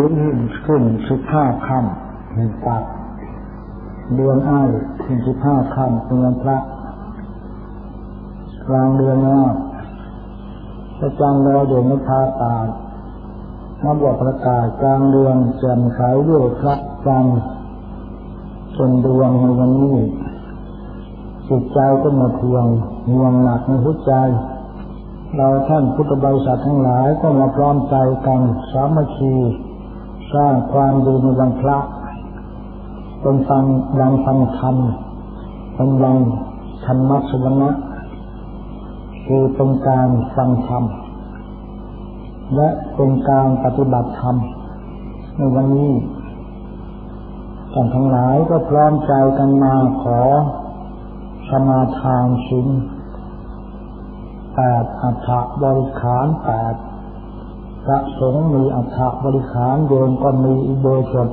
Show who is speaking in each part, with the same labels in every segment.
Speaker 1: ขึ้นขึ้นสิบห้าคำหนึ่งปักเดือนอ้ายขึ้นสิบห้าคำเป็นวันพระกลางเดือนนี้พระจันทร์ลอยเด่นในพาตานับว่าประกาศกลางเดือนแจ่มใสด้วยพระจันทร์จนดวงในวันนี้จิตใจก็มาทวงห่วงหนักในหัวใจเราท่านพุทธบริษัททั้งหลายก็มาพร้อมใจกันสามัคคี สร้างความดีในวันพระเป็นฟังยังฟังธรรมเป็นยังธรรมะสวนะคือเป็นการฟังธรรมและเป็นการปฏิบัติธรรมในวันนี้ท่านทั้งหลายก็พร้อมใจกันมาขอสมาทานศีลแปดอัฐบริขารแปด พระสงฆ์มีอัฐบริขารโยมก็มีอิโบสถ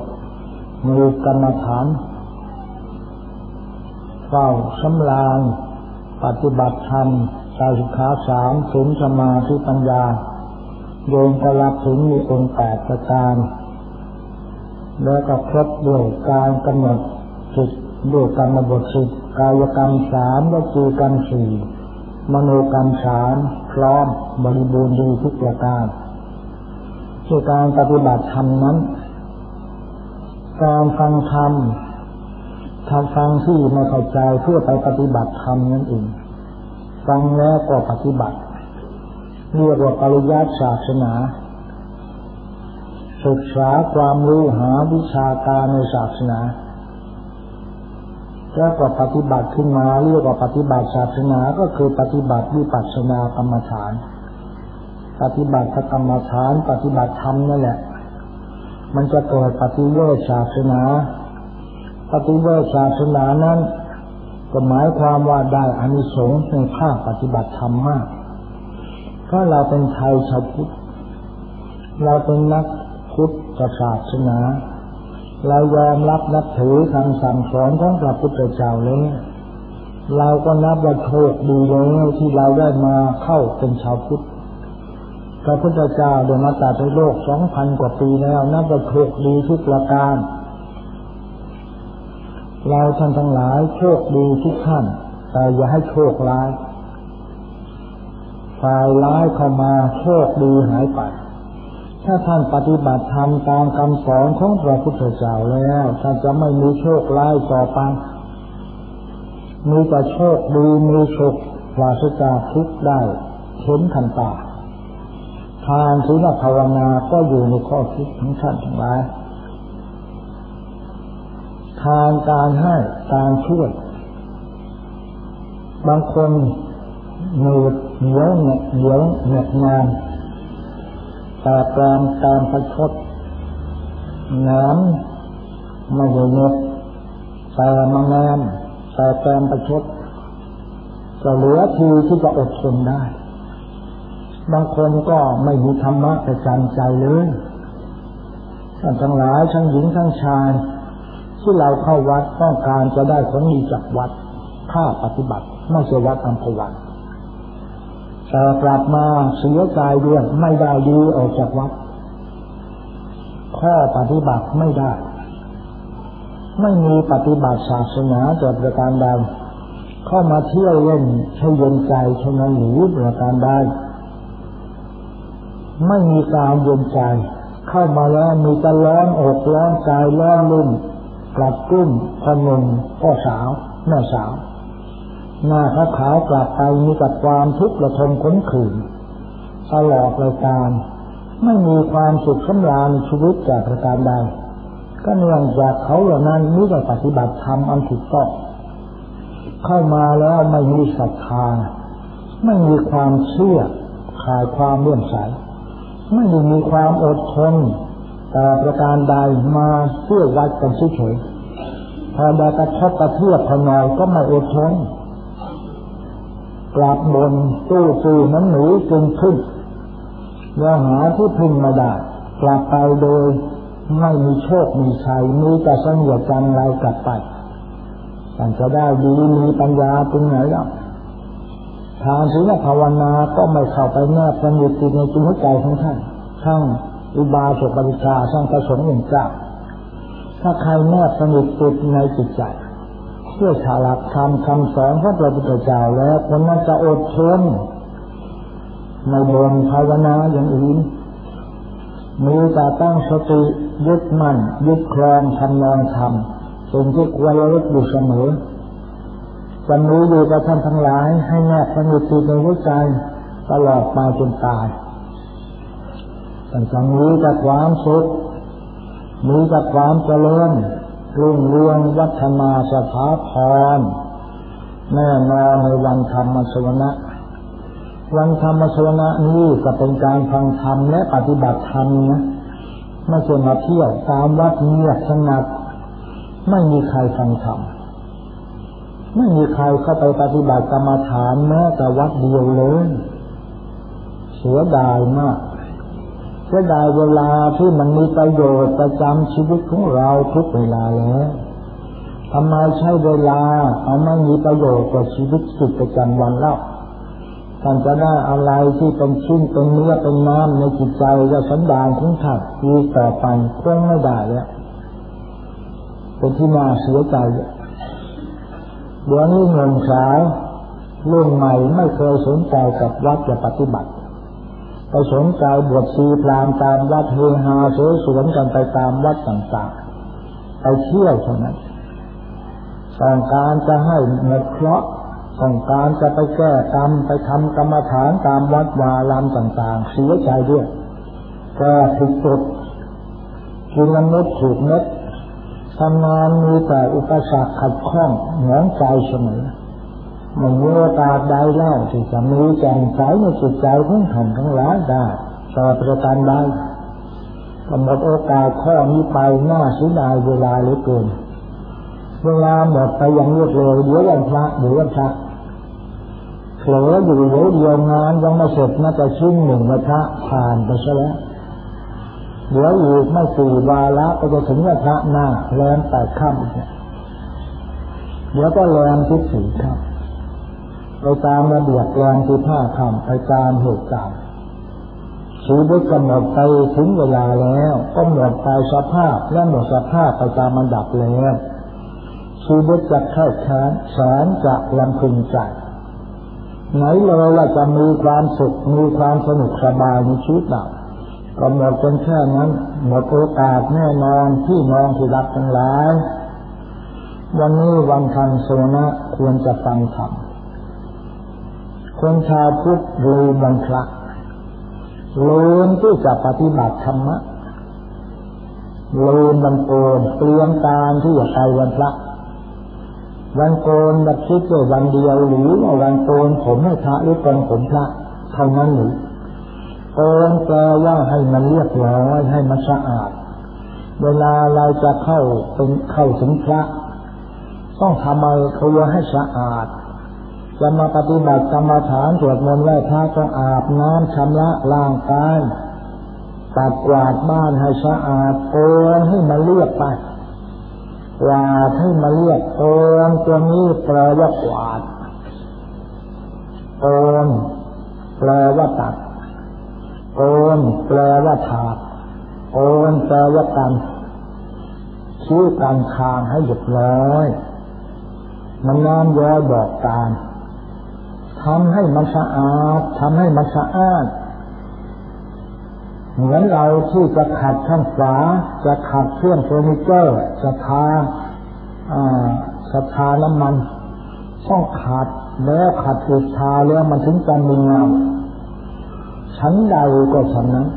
Speaker 1: มีกรรมฐานเฝ้าสำลานปฏิบัติธรรมใจสุขาสามศีลสมาธิปัญญา โยมก็รับถึงมีองค์แปดประการ แล้วก็ครบด้วยการกำหนดจิตด้วยกรรมบทสิบกายกรรมสามวจีกรรมสี่มโนกรรมสามพร้อมบริบูรณ์ดีทุกประการ คือการปฏิบัติธรรมนั้น การฟังธรรมทำฟังที่ไม่เข้าใจเพื่อไปปฏิบัติธรรมนั่นเอง ฟังแล้วก็ปฏิบัติเรียกว่าปริยัติศาสนาศึกษาความรู้หาวิชาการในศาสนาแล้วก็ปฏิบัติขึ้นมาเรียกว่าปฏิบัติศาสนาก็คือปฏิบัติวิปัสสนากรรมฐาน ปฏิบัติกรรมฐานปฏิบัติธรรมนั่นแหละ มันจะเกิดปฏิเวทศาสนา ปฏิเวทศาสนานั้นก็หมายความว่าได้อานิสงส์ในภาคปฏิบัติธรรมมากเพราะเราเป็นไทยชาวพุทธเราเป็นนักพุทธศาสนา เรายอมรับนับถือคำสั่งสอนของพระพุทธเจ้าแล้วเราก็นับว่าโชคดีเลยที่เราได้มาเข้าเป็นชาวพุทธ พระพุทธเจ้าเดินมาจากโลกสองพันกว่าปีแล้วนับว่าโชคดีทุกประการ เราท่านทั้งหลายโชคดีทุกท่าน แต่อย่าให้โชคร้ายฝ่ายร้ายเข้ามาโชคดีหายไป ถ้าท่านปฏิบัติธรรมตามคำสอนของพระพุทธเจ้าแล้วท่านจะไม่มีโชคร้ายต่อไปมีแต่โชคดีมีโชคปราศจากทุกได้เห็นทันตา ทานศีลภาวนาก็อยู่ในข้อคิดของท่านทั้งหลายทานการให้การช่วย บางคนเหนื่อยเหนียวเหนียวเหนื่อยงานแต่ปรามตามประชดน้ำไม่เหน็ดแต่มางามแต่แปมประชดจะเหลือทีที่จะอดทนได้ บางคนก็ไม่มีธรรมะประจำใจเลยท่านทั้งหลายทั้งหญิงทั้งชาย ที่เราเข้าวัดต้องการจะได้ผลดีจากวัดถ้าปฏิบัติไม่ใช่วัดอัมพวันแต่กลับมาเสียใจด้วยไม่ได้ดีออกจากวัดข้อปฏิบัติไม่ได้ ไม่มีปฏิบัติศาสนาจะประการใดเข้ามาเที่ยวเล่นให้เย็นใจเท่านั้นหรือประการใด ไม่มีการเย็นใจ เข้ามาแล้วมีแต่ร้อนอกร้อนใจร้อนลุ่มกลับกุ้มพนมพ่อสาวแม่สาว หน้าขาขาวกลับไปมีแต่ความทุกข์ระทมขนขื่นตลอดรายการไม่มีความสุขสำราญชีวิตจากประการใดก็เนื่องจากเขาเหล่านั้นนี่ก็ปฏิบัติธรรมอันถูกต้องเข้ามาแล้วไม่มีศรัทธาไม่มีความเชื่อขาดความเลื่อมใส ไม่ได้มีความอดทนแต่ประการใดมาเพื่อวัดกันเฉยๆพอได้กระทบกระเทือบพนอยก็ไม่อดทนกลับบนตู้ซีน้ำหนูจึงขึ้นแล้วหาที่พึ่งมาได้กลับไปโดยไม่มีโชคมีชัยมีแต่สังเวยจันไรกลับไปท่านจะได้ดีมีปัญญาตรงไหนล่ะ ทานศีลภาวนาก็ไม่เข้าไปแนบสนิทติดในจิตใจของท่านทั้งอุบาสกบริชาสร้างประสงค์หนึ่งเจ้าถ้าใครแนบสนิทติดในจิตใจเพื่อฉลักคำคำสอนพระพุทธเจ้าแล้วคนนั้นจะอดทนในบนภาวนาอย่างอื่นมีแต่ตั้งสติยึดมั่นยึดครองทำนองธรรมสิ่งที่ควรระลึกอยู่เสมอ จะมีอยู่กับท่านทั้งหลาย ให้แนบสนิทติดในหัวใจตลอดมาจนตายแต่จะมีแต่ความสุขมีแต่ความเจริญรุ่งเรืองวัฒนาสถาพรแน่นอนในวันธรรมสวนะวันธรรมสวนะนี้ก็เป็นการฟังธรรมและปฏิบัติธรรมนะไม่ใช่มาเที่ยวตามวัดเงียบสงัด ไม่มีใครฟังธรรม ไม่มีใครเข้าไปปฏิบัติกรรมฐานแม้แต่วัดเดียวเลยเสียดายมากเสียดายเวลาที่มันมีประโยชน์ประจำชีวิตของเราทุกเวลาแล้วทำไมใช้เวลาเอาไม่มีประโยชน์กับชีวิตสุดประจำวันเล่าท่านจะได้อะไรที่เป็นชิ้นเป็นเนื้อเป็นน้ำในจิตใจและสันดานของท่านอีกต่อไปคงไม่ได้แล้วเป็นที่น่าเสียใจเเดี๋ยวนี้เงินสาวรุ่นใหม่ไม่เคยสนใจกับวัดจะปฏิบัติไปสนใจบวชชีพรามตามวัดเฮฮาเสสวนกันไปตามวัดต่างๆ ไปเที่ยวเท่านั้นต้องการจะให้หมดเคราะห์ต้องการจะไปแก้กรรมไปทำกรรมฐานตามวัดวารามต่างๆ เสียใจด้วยแก้ผิดจุดกินเม็ดถูกเม็ด ทำงานมีแต่อุปสรรคขัดข้องหงองใจเสมอไม่มีโอกาสใดแล้วที่จะมีแจ่มใสในจิตใจของท่านทั้งหลายได้ต่อประการใดกำหนดโอกาสข้อนี้ไปหน้าเสียดายเวลาเหลือเกินเวลาหมดไปอย่างรวดเร็วเดี๋ยววันพระเดี๋ยววันพระเผลออยู่เดี๋ยวเดียวงานยังไม่เสร็จน่าจะชิ้นหนึ่งวันพระผ่านไปซะแล้ว เดี๋ยวอีกไม่สี่วาระก็จะถึงวันพระหน้าแรมแปดค่ำเดี๋ยวก็แรมที่สี่ค่ำไปตามระเบียบแรงที่ผ้าคำไปตามเหตุการณ์ชีวิตกำหนดไปถึงเวลาแล้วก็หมดไปสภาพและหมดสภาพไปตามมันดับแล้วชีวิตจะแค่แค้นแสนจะลำพึงใจไหนเลยว่าจะมีความสุขมีความสนุกสบายในชีวิตเรา กำหนดเป็นแค่นั้นหมดโอกาสแน่นอนที่น้องที่รักทั้งหลาย วันนี้วันทันโซนะควรจะฟังธรรมคนชาวพุทธลืมวันพระลืมที่จะปฏิบัติธรรมะลืมวันโกนเตรียมการที่จะไปวันพระวันโกนแบบคิดว่าวันเดียวหรือว่าวันโกนผมให้พระหรือโกนผมพระเท่านั้นหรือ โกนแปลว่าให้มันเรียบร้อยให้มันสะอาด เวลาเราจะเข้าเป็นเข้าถึงพระ ต้องทำอะไรตัวให้สะอาด จะมาปฏิบัติกรรมฐานสวดมนต์ไหว้พระต้องอาบน้ำชำระร่างกายตัดกวาดบ้านให้สะอาดโกนให้มันเรียบไปกวาดให้มันเรียบโกนตัวนี้แปลว่ากวาดโกนแปลว่าตัด โกนแปลว่าถาดโกนแปลว่ากันชี้การคางให้หยุดร้อยมันน้ำย้อยบอกการทำให้มันสะอาดทำให้มันสะอาดเหมือนเราที่จะขัดข้างฝาจะขัดเครื่องเฟอร์นิเจอร์จะทาจะทาน้ำมันต้องขัดแล้วขัดอีกทาแล้วมันถึงจะมีงาม ชั้นใดก็ฉันนั้น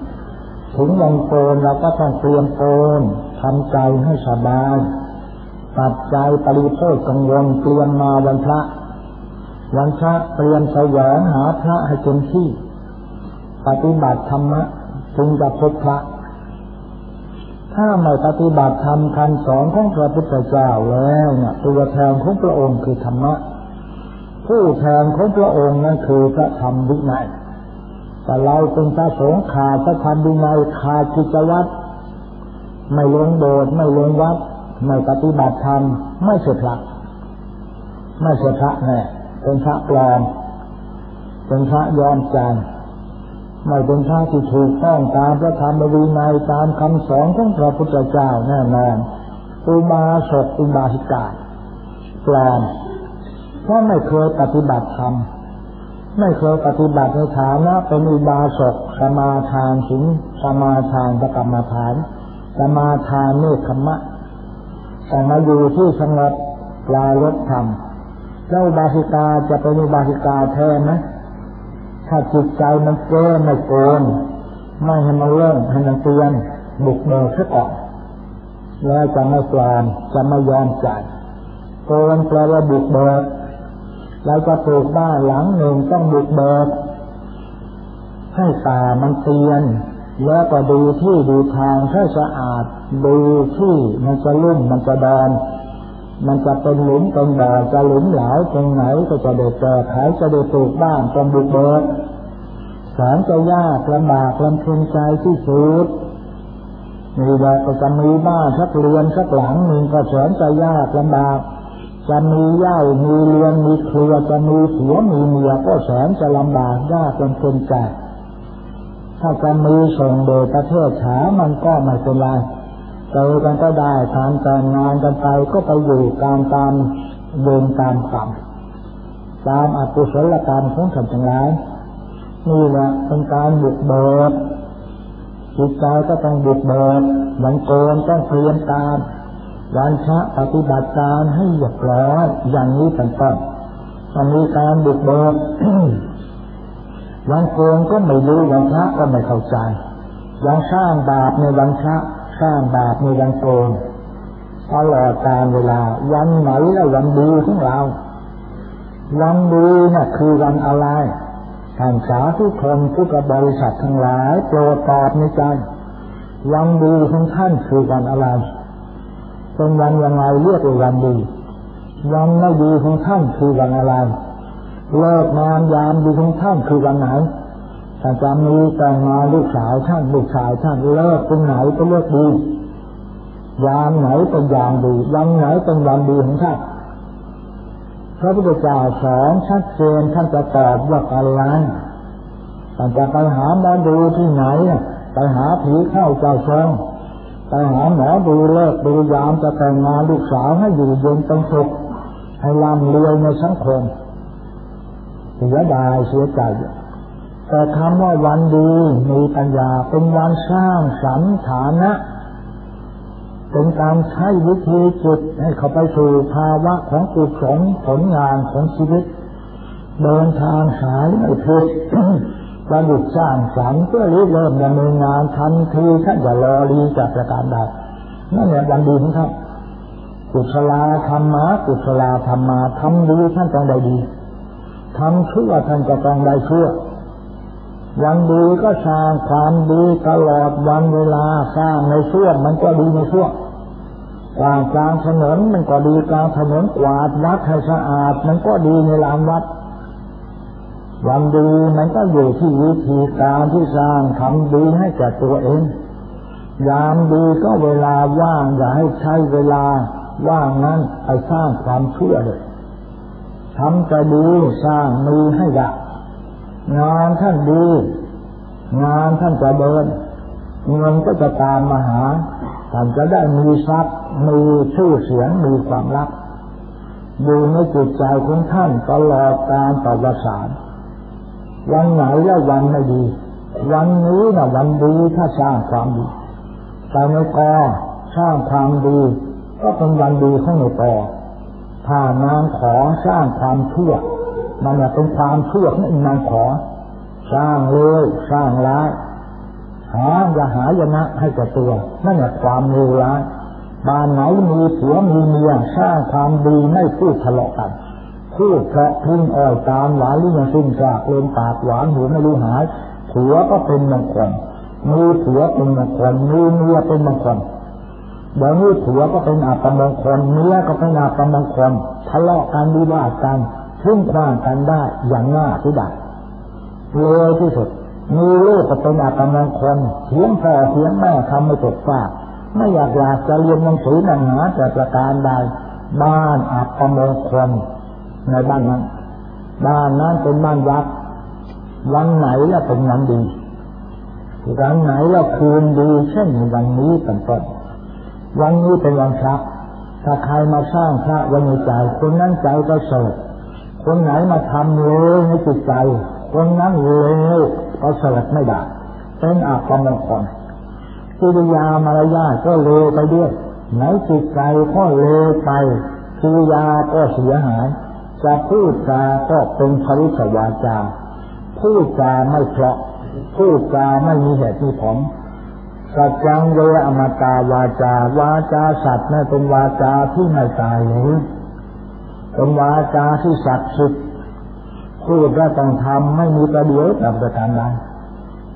Speaker 1: ถึงวันโกนเราก็ต้องเตรียมโกนทำใจให้สบายตัดใจปริโภคกังวลเตรียมมาวันพระ วันพระเตรียมแสวงหาพระให้เต็มที่ ปฏิบัติธรรมะจึงจะพบพระ ถ้าไม่ปฏิบัติธรรมคำสอนของพระพุทธเจ้าแล้วเนี่ยตัวแทนของพระองค์คือธรรมะ ผู้แทนของพระองค์นั่นคือพระธรรมวินัย แต่เราเป็นพระสงฆ์ขาดพระธรรมวินัยขาดกิจวัตรไม่ลงโบสถ์ไม่ลงวัด ไม่ปฏิบัติธรรมไม่เสร็จพระไม่เสร็จพระแน่เป็นพระปลอมเป็นพระยอมใจไม่เป็นพระที่ถูกต้องตามพระธรรมวินัยตามคำสอนของพระพุทธเจ้าแน่นอนอุบาสกอุบาสิกาปลอมเพราะไม่เคยปฏิบัติธรรม ไม่เคยปฏิบัติในฐานะเป็นอุบาสกสมาทานสิงสมาทานประกรรมฐานสมาทานเนคขมะแต่มาอยู่ที่สงบปลายลดธรรมแล้วบาสิกาจะเป็นอุบาสิกาแท้ไหมถ้าจิตใจมันเก้ไม่โกนไม่ให้มันเริ่มให้มันเตือนบุกเบิกซะก่อนแล้วจะไม่ปลอมจะไม่ยอมจ่ายโกนแปลว่าบุกเบิก เราจะปลูกบ้านหลังหนึ่งต้องบุกเบิกให้ตามันเตียน แล้วก็ดูที่ดูทางให้สะอาด ดูที่มันจะลุ่มมันจะดอนมันจะเป็นหลุมเป็นบ่อจะหลุมหลายตรงไหนก็จะเด็ดแก่ไขจะเด็ดปลูกบ้านต้องบุกเบิกแสนจะยากลำบากลำพึงใจที่สุดนี่แหละก็จะมีบ้านสักเรือนสักหลังหนึ่งก็แสนจะยากลำบาก จะมีเย่ามีเรือนมีครัวจะมีผัวมีเมียก็แสนจะลำบากยากเป็นคนใจถ้าจะมีส่งโดยประเทศฉามันก็ไม่เป็นไรเจอกันก็ได้ทานแต่งงานกันไปก็ไปอยู่การตามเดินตามกรรมตามอกุศลกรรมของสัตว์ทั้งหลายนี่แหละเป็นการบุกเบิกจิตใจก็ต้องบุกเบิกหลังโกนต้องเตรียมการ วันพระปฏิบัติการให้เรียบร้อยอย่างนี้เป็นต้นมันมีการบุกเบิกวันโกงก็ไม่รู้วันพระก็ไม่เข้าใจวันสร้างบาปในวันพระสร้างบาปในวันโกงตลอดการเวลา วันไหนและวันดีของเรา วันดีน่ะคือวันอะไรท่านสาธุชนทุกบริษัททั้งหลายโปรดตอบในใจ วันดีของท่านคือวันอะไร เป็นวันยังไงเรียกว่าวันดี วันไม่ดีของท่านคือวันอะไร เลิกงานยามดีของท่านคือวันไหนถ้าจะมีแต่งงานลูกสาวท่านลูกชายท่านเลิกตรงไหนก็เลิกดียามไหนเป็นยามดีวันไหนเป็นวันดีของท่านพระพุทธเจ้าสอนชัดเจนท่านจะตอบว่าอะไรท่านจะไปหาหมอดูที่ไหนไปหาผีเข้าเจ้าชง ไปหาหมอดูเลิกดูยามจะแต่งงานลูกสาวให้อยู่เย็นเป็นสุขให้ร่ำรวยในสังคมเสียดายเสียใจแต่คำว่าวันดีมีปัญญาเป็นวันสร้างสรรฐานะ เป็นการใช้วิธีจุดให้เขาไปสู่ภาวะของกุศลผลงานของชีวิต เดินทางหายไม่พ้น ประดิษฐ์สร้างสรรค์เพื่อริเริ่มดำเนินงานทันทีท่านอย่ารอรีจากประการใดนั่นแหละวันดีของท่านกุศลาธรรมะกุศลาธรรมาทำดีท่านต้องได้ดีทำชั่วท่านจะต้องได้ชั่ววันดีก็สร้างความดีตลอดวันเวลาสร้างในช่วงมันก็ดีในช่วงกลางกลางถนนมันก็ดีกลางถนนกวาดวัดให้สะอาด มันก็ดีในลานวัด วันดีมันก็อยู่ที่วิธีการที่สร้างทำดีให้แก่ตัวเอง ยามดีก็เวลาว่างอย่าให้ใช้เวลาว่างนั้นไปสร้างความเชื่อเลยทำจะดีสร้างมีให้ได้งานท่านดี งานท่านจะเดินเงินก็จะตามมาหาท่านจะได้มีทรัพย์มีชื่อเสียงมีความรักอยู่ในจิตใจของท่านตลอดการต่อประวัติศาสตร์ วันไหนแล้ววันไม่ดี วันนี้นะวันดีถ้าสร้างความดีแต่ในกอสร้างความดี ก็เป็นวันดีของในกอถ้านางขอสร้างความชั่วมันเป็นความชั่วของนางขอ สร้างเลยสร้างร้ายหาอย่าหายนะให้กับตัวนั่นแหละความเลวร้ายบ้านไหนมีผัวมีเมียสร้างความดีไม่พูดทะเลาะกัน พูดเพระพึ่งอ่อยตามหวานลิ้นสิ้นกากเลนปากหวานหูไม่รู้หายผัวก็เป็นมงคลมีผัวเป็นมงคลมีเมียเป็นมงคลเดี๋ยวนี้ผัวก็เป็นอัปมงคลเมียก็เป็นอัปมงคลทะเลาะกันวิวาทกันทิ้งคว้างกันได้อย่างง่ายที่สุดเลยที่สุดมีลูกก็เป็นอัปมงคลเถียงพ่อเถียงแม่ทำไม่ตกฟากไม่อยากอยากจะเรียนหนังสือหนังหาแต่ประการใดบ้านอัปมงคล ในบ้านนั้นบ้านนั้นเป็นบ้านวัดวันไหนแล้วเป็นวันดีวันไหนเราคืนดีเช่นวันนี้เป็นต้นวันนี้เป็นวันพระถ้าใครมาสร้างพระวันในใจคนนั้นใจก็เสดคนไหนมาทำเลวในจิตใจ คนนั้นเลวก็เสดไม่ได้เป็นอัปมงคลกิริยามารยาก็เลวไปด้วยไหนจิตใจก็เลวไปกิริยาก็เสียหาย จะพูดจาก็เป็นพริสวาจา พูดจาไม่เพราะ พูดจาไม่มีเหตุมีผลสัจจังเวอมตาวาจา วาจาสัตว์นั่นเป็นวาจาที่ไม่ตายเลยเป็นวาจาที่ศักดิ์สิทธิ์พูดและต้องทำไม่มีประเดี๋ยวกับประการใด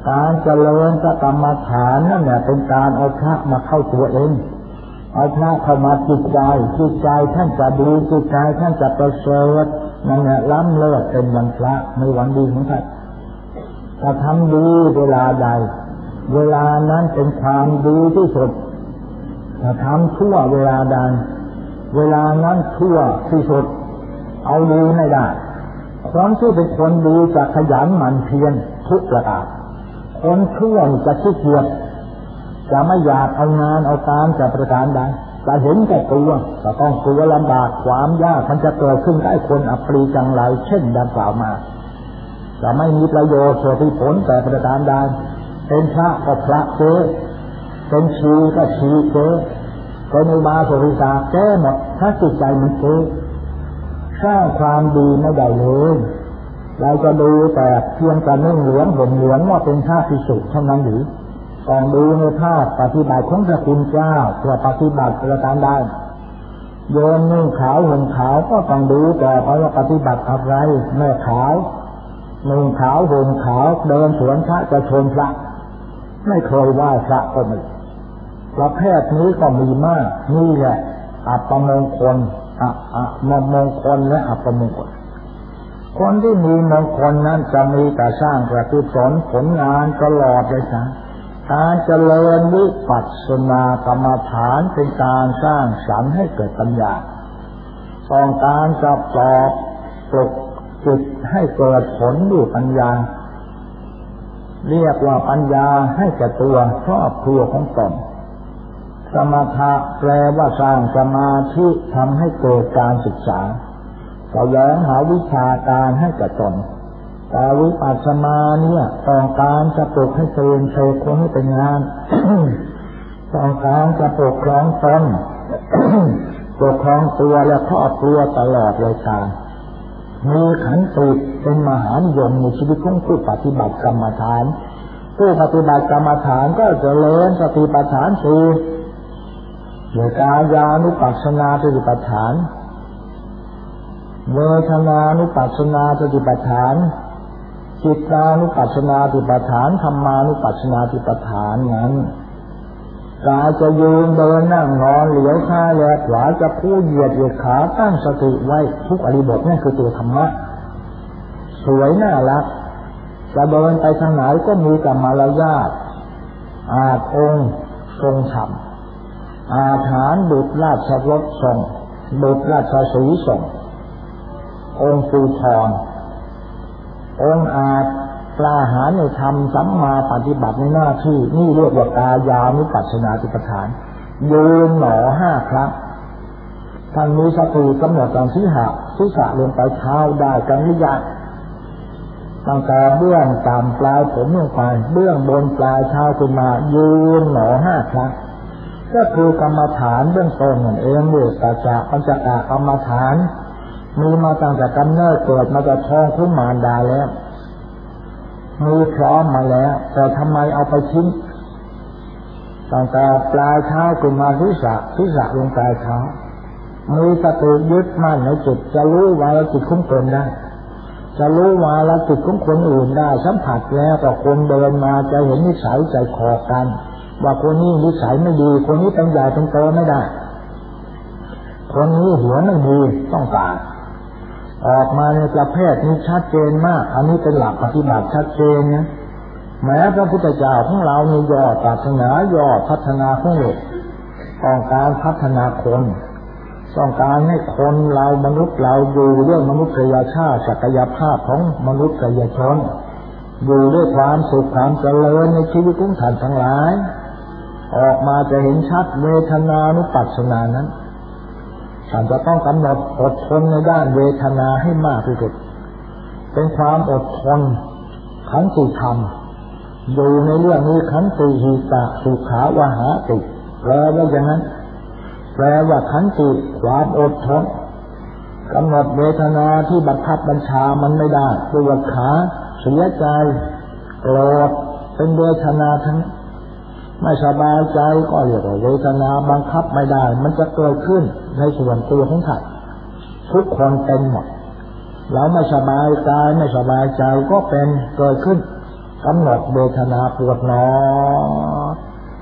Speaker 1: การเจริญสกรรมฐานนั่นแหละเป็นการเอาพระมาเข้าตัวเอง เอาพระเข้ามาจิตใจจิตใจท่านจะดีจิตใจท่านจะประเสริฐนั่นแหละล้ำเลิศเป็นวันพระในวันดีของท่านถ้าทำดีเวลาใด เวลานั้นเป็นความดีที่สุดถ้าทำชั่วเวลาใด เวลานั้นชั่วที่สุด เอาดีไม่ได้คนที่เป็นคนดีจะขยันหมั่นเพียรทุกประการคนชั่วจะขี้เกียจ จะไม่อยากเอางานเอาการจะประการใดจะเห็นแก่ตัวจะต้องกลัวลำบากความยากมันจะเกิดขึ้นได้คนอัปรีจังไรเช่นดังกล่าวมา จะไม่มีประโยชน์เสียที่ผลแต่ประการใดเป็นพระก็พระเจ้เป็นชีก็ชีเจ้เป็นอุบาสกิสาแก้หมดถ้าจิตใจมันเจ้สร้างความดีไม่ได้เลยเราจะดูแต่เพียงแต่นึ่งเหลืองห่มเหลืองว่าเป็นท่าพิสุเท่านั้นหรือ ต้องดูในภาพปฏิบัติของพระคุณเจ้าเพื่อปฏิบัติประการได้โยนนุ่งขาวห่มขาวก็ต้องดูแต่เพราะว่าปฏิบัติอะไรแม่ขาวนุ่งขาวห่มขาวเดินสวนพระจะชนพระ ไม่เคยไหว้พระก็ไม่ประเภทนี้ก็มีมาก นี่แหละอัปมงคลอะอะมมงคลและอัปมงคลคนที่มีมงคลนั้นจะมีแต่สร้างประตุศลผลงานตลอดเลยจ้ะ การเจริญวิปัสสนากรรมฐานเป็นการสร้างสรรค์ให้เกิดปัญญาต้องการจะปลอบปลุกจิตให้เกิดผลด้วยปัญญา เรียกว่าปัญญาให้แก่ตัวครอบครัวของตนสมถะแปลว่าสร้างสมาธิทำให้เกิดการศึกษาแสวงหาวิชาการให้กับตน แต่วิปัสสนาเนี่ยต้องการจะปลุกให้เตือนเทคนให้เป็นงานต้องการจะปกครองตนปกครองตัวและครอบครัวตลอดเลยค่ะมีขันติเป็นมหานิยมในชีวิตของผู้ปฏิบัติกรรมฐาน ผู้ปฏิบัติกรรมฐานก็จะเลิญสติปัฏฐานสี่โดยกายานุปัสสนาสติปัฏฐานเวทนานุปัสสนาสติปัฏฐาน จิตานุปัสสนาติปฐานธรรมานุปัสสนาติปฐานนั้นกายจะยืนเดินนั่งนอนเหลียวซ้ายแลขวาจะพูดเหยียดเหยียดขาตั้งสติไว้ทุกอริบทนั่นคือตัวธรรมะสวยน่ารักจะเดินไปทางไหนก็มีกับมารยาทอาจองค์ทรงธรรมอาฐานบุตรราชรถทรงบุตรราชสีทรงองค์ฟูทอง องอาจกล้าหาในธรรมสัมมาปฏิบัติในหน้าที่นี่เรียกว่ากายานุปัสสนาติปฐานยืนหนอห้าครั้งท่านมีสติกำหนดการที่หะที่สะลงไปเท้าได้กันนิยาตั้งแต่เบื้องต่ำปลายผมลงไปเบื้องบนปลายเท้าขึ้นมายืนหนอห้าครั้งก็คือกรรมฐานเบื้องต้นนั่นเองเมื่อตาจะปัญจกะกรรมฐาน มีมาตั้งแต่กำเนิดเกิดมาจากท้องคุณมารดาแล้ว มีพร้อมมาแล้ว แต่ทำไมเอาไปทิ้งตั้งแต่ปลายเท้าขึ้นมาทิศะทิศะลงปลายเท้ามีสติยึดมั่นในจิตจะรู้ว่าจิตคุ้มตนได้ จะรู้ว่าละจิตของคนอื่นได้ สัมผัสแล้วต่คนเดินมาจะเห็นนิสัยใจคอกัน ว่าคนนี้นิสัยไม่ดี คนนี้เป็นใหญ่เป็นโตไม่ได้ คนนี้หัวไม่ดีต้องการ ออกมาในประเภทนี้ชัดเจนมาก อันนี้เป็นหลักปฏิบัติชัดเจนนะแม้พระพุทธเจ้าของเรามียอดศาสนายอดพัฒนาของโลกต้องการพัฒนาคนต้องการให้คนเรามนุษย์เราอยู่เรื่องมนุษยชาติศักยภาพของมนุษยชนอยู่ด้วยความสุขความเจริญในชีวิตของท่านทั้งหลาย ออกมาจะเห็นชัดเวทนานุปัสสนานั้น ท่านจะต้องกำหนดอดทนในด้านเวทนาให้มากที่สุด เป็นความอดทนขันติธรรมอยู่ในเรื่องนี้ขันติหิตะสุขาวหาติแปลว่าอย่างนั้น แปลว่าขันติความอดทนกำหนดเวทนาที่บังคับบัญชามันไม่ได้ปวดขาเสียใจโกรธเป็นเวทนาทั้ง ไม่สบายใจก็เรียกว่าเวทนาบังคับไม่ได้ มันจะเกิดขึ้นในส่วนตัวของท่านทุกคนเป็นหมดเราไม่สบายใจไม่สบายใจก็เป็นเกิดขึ้นกำหนดเวทนาปวดหนอ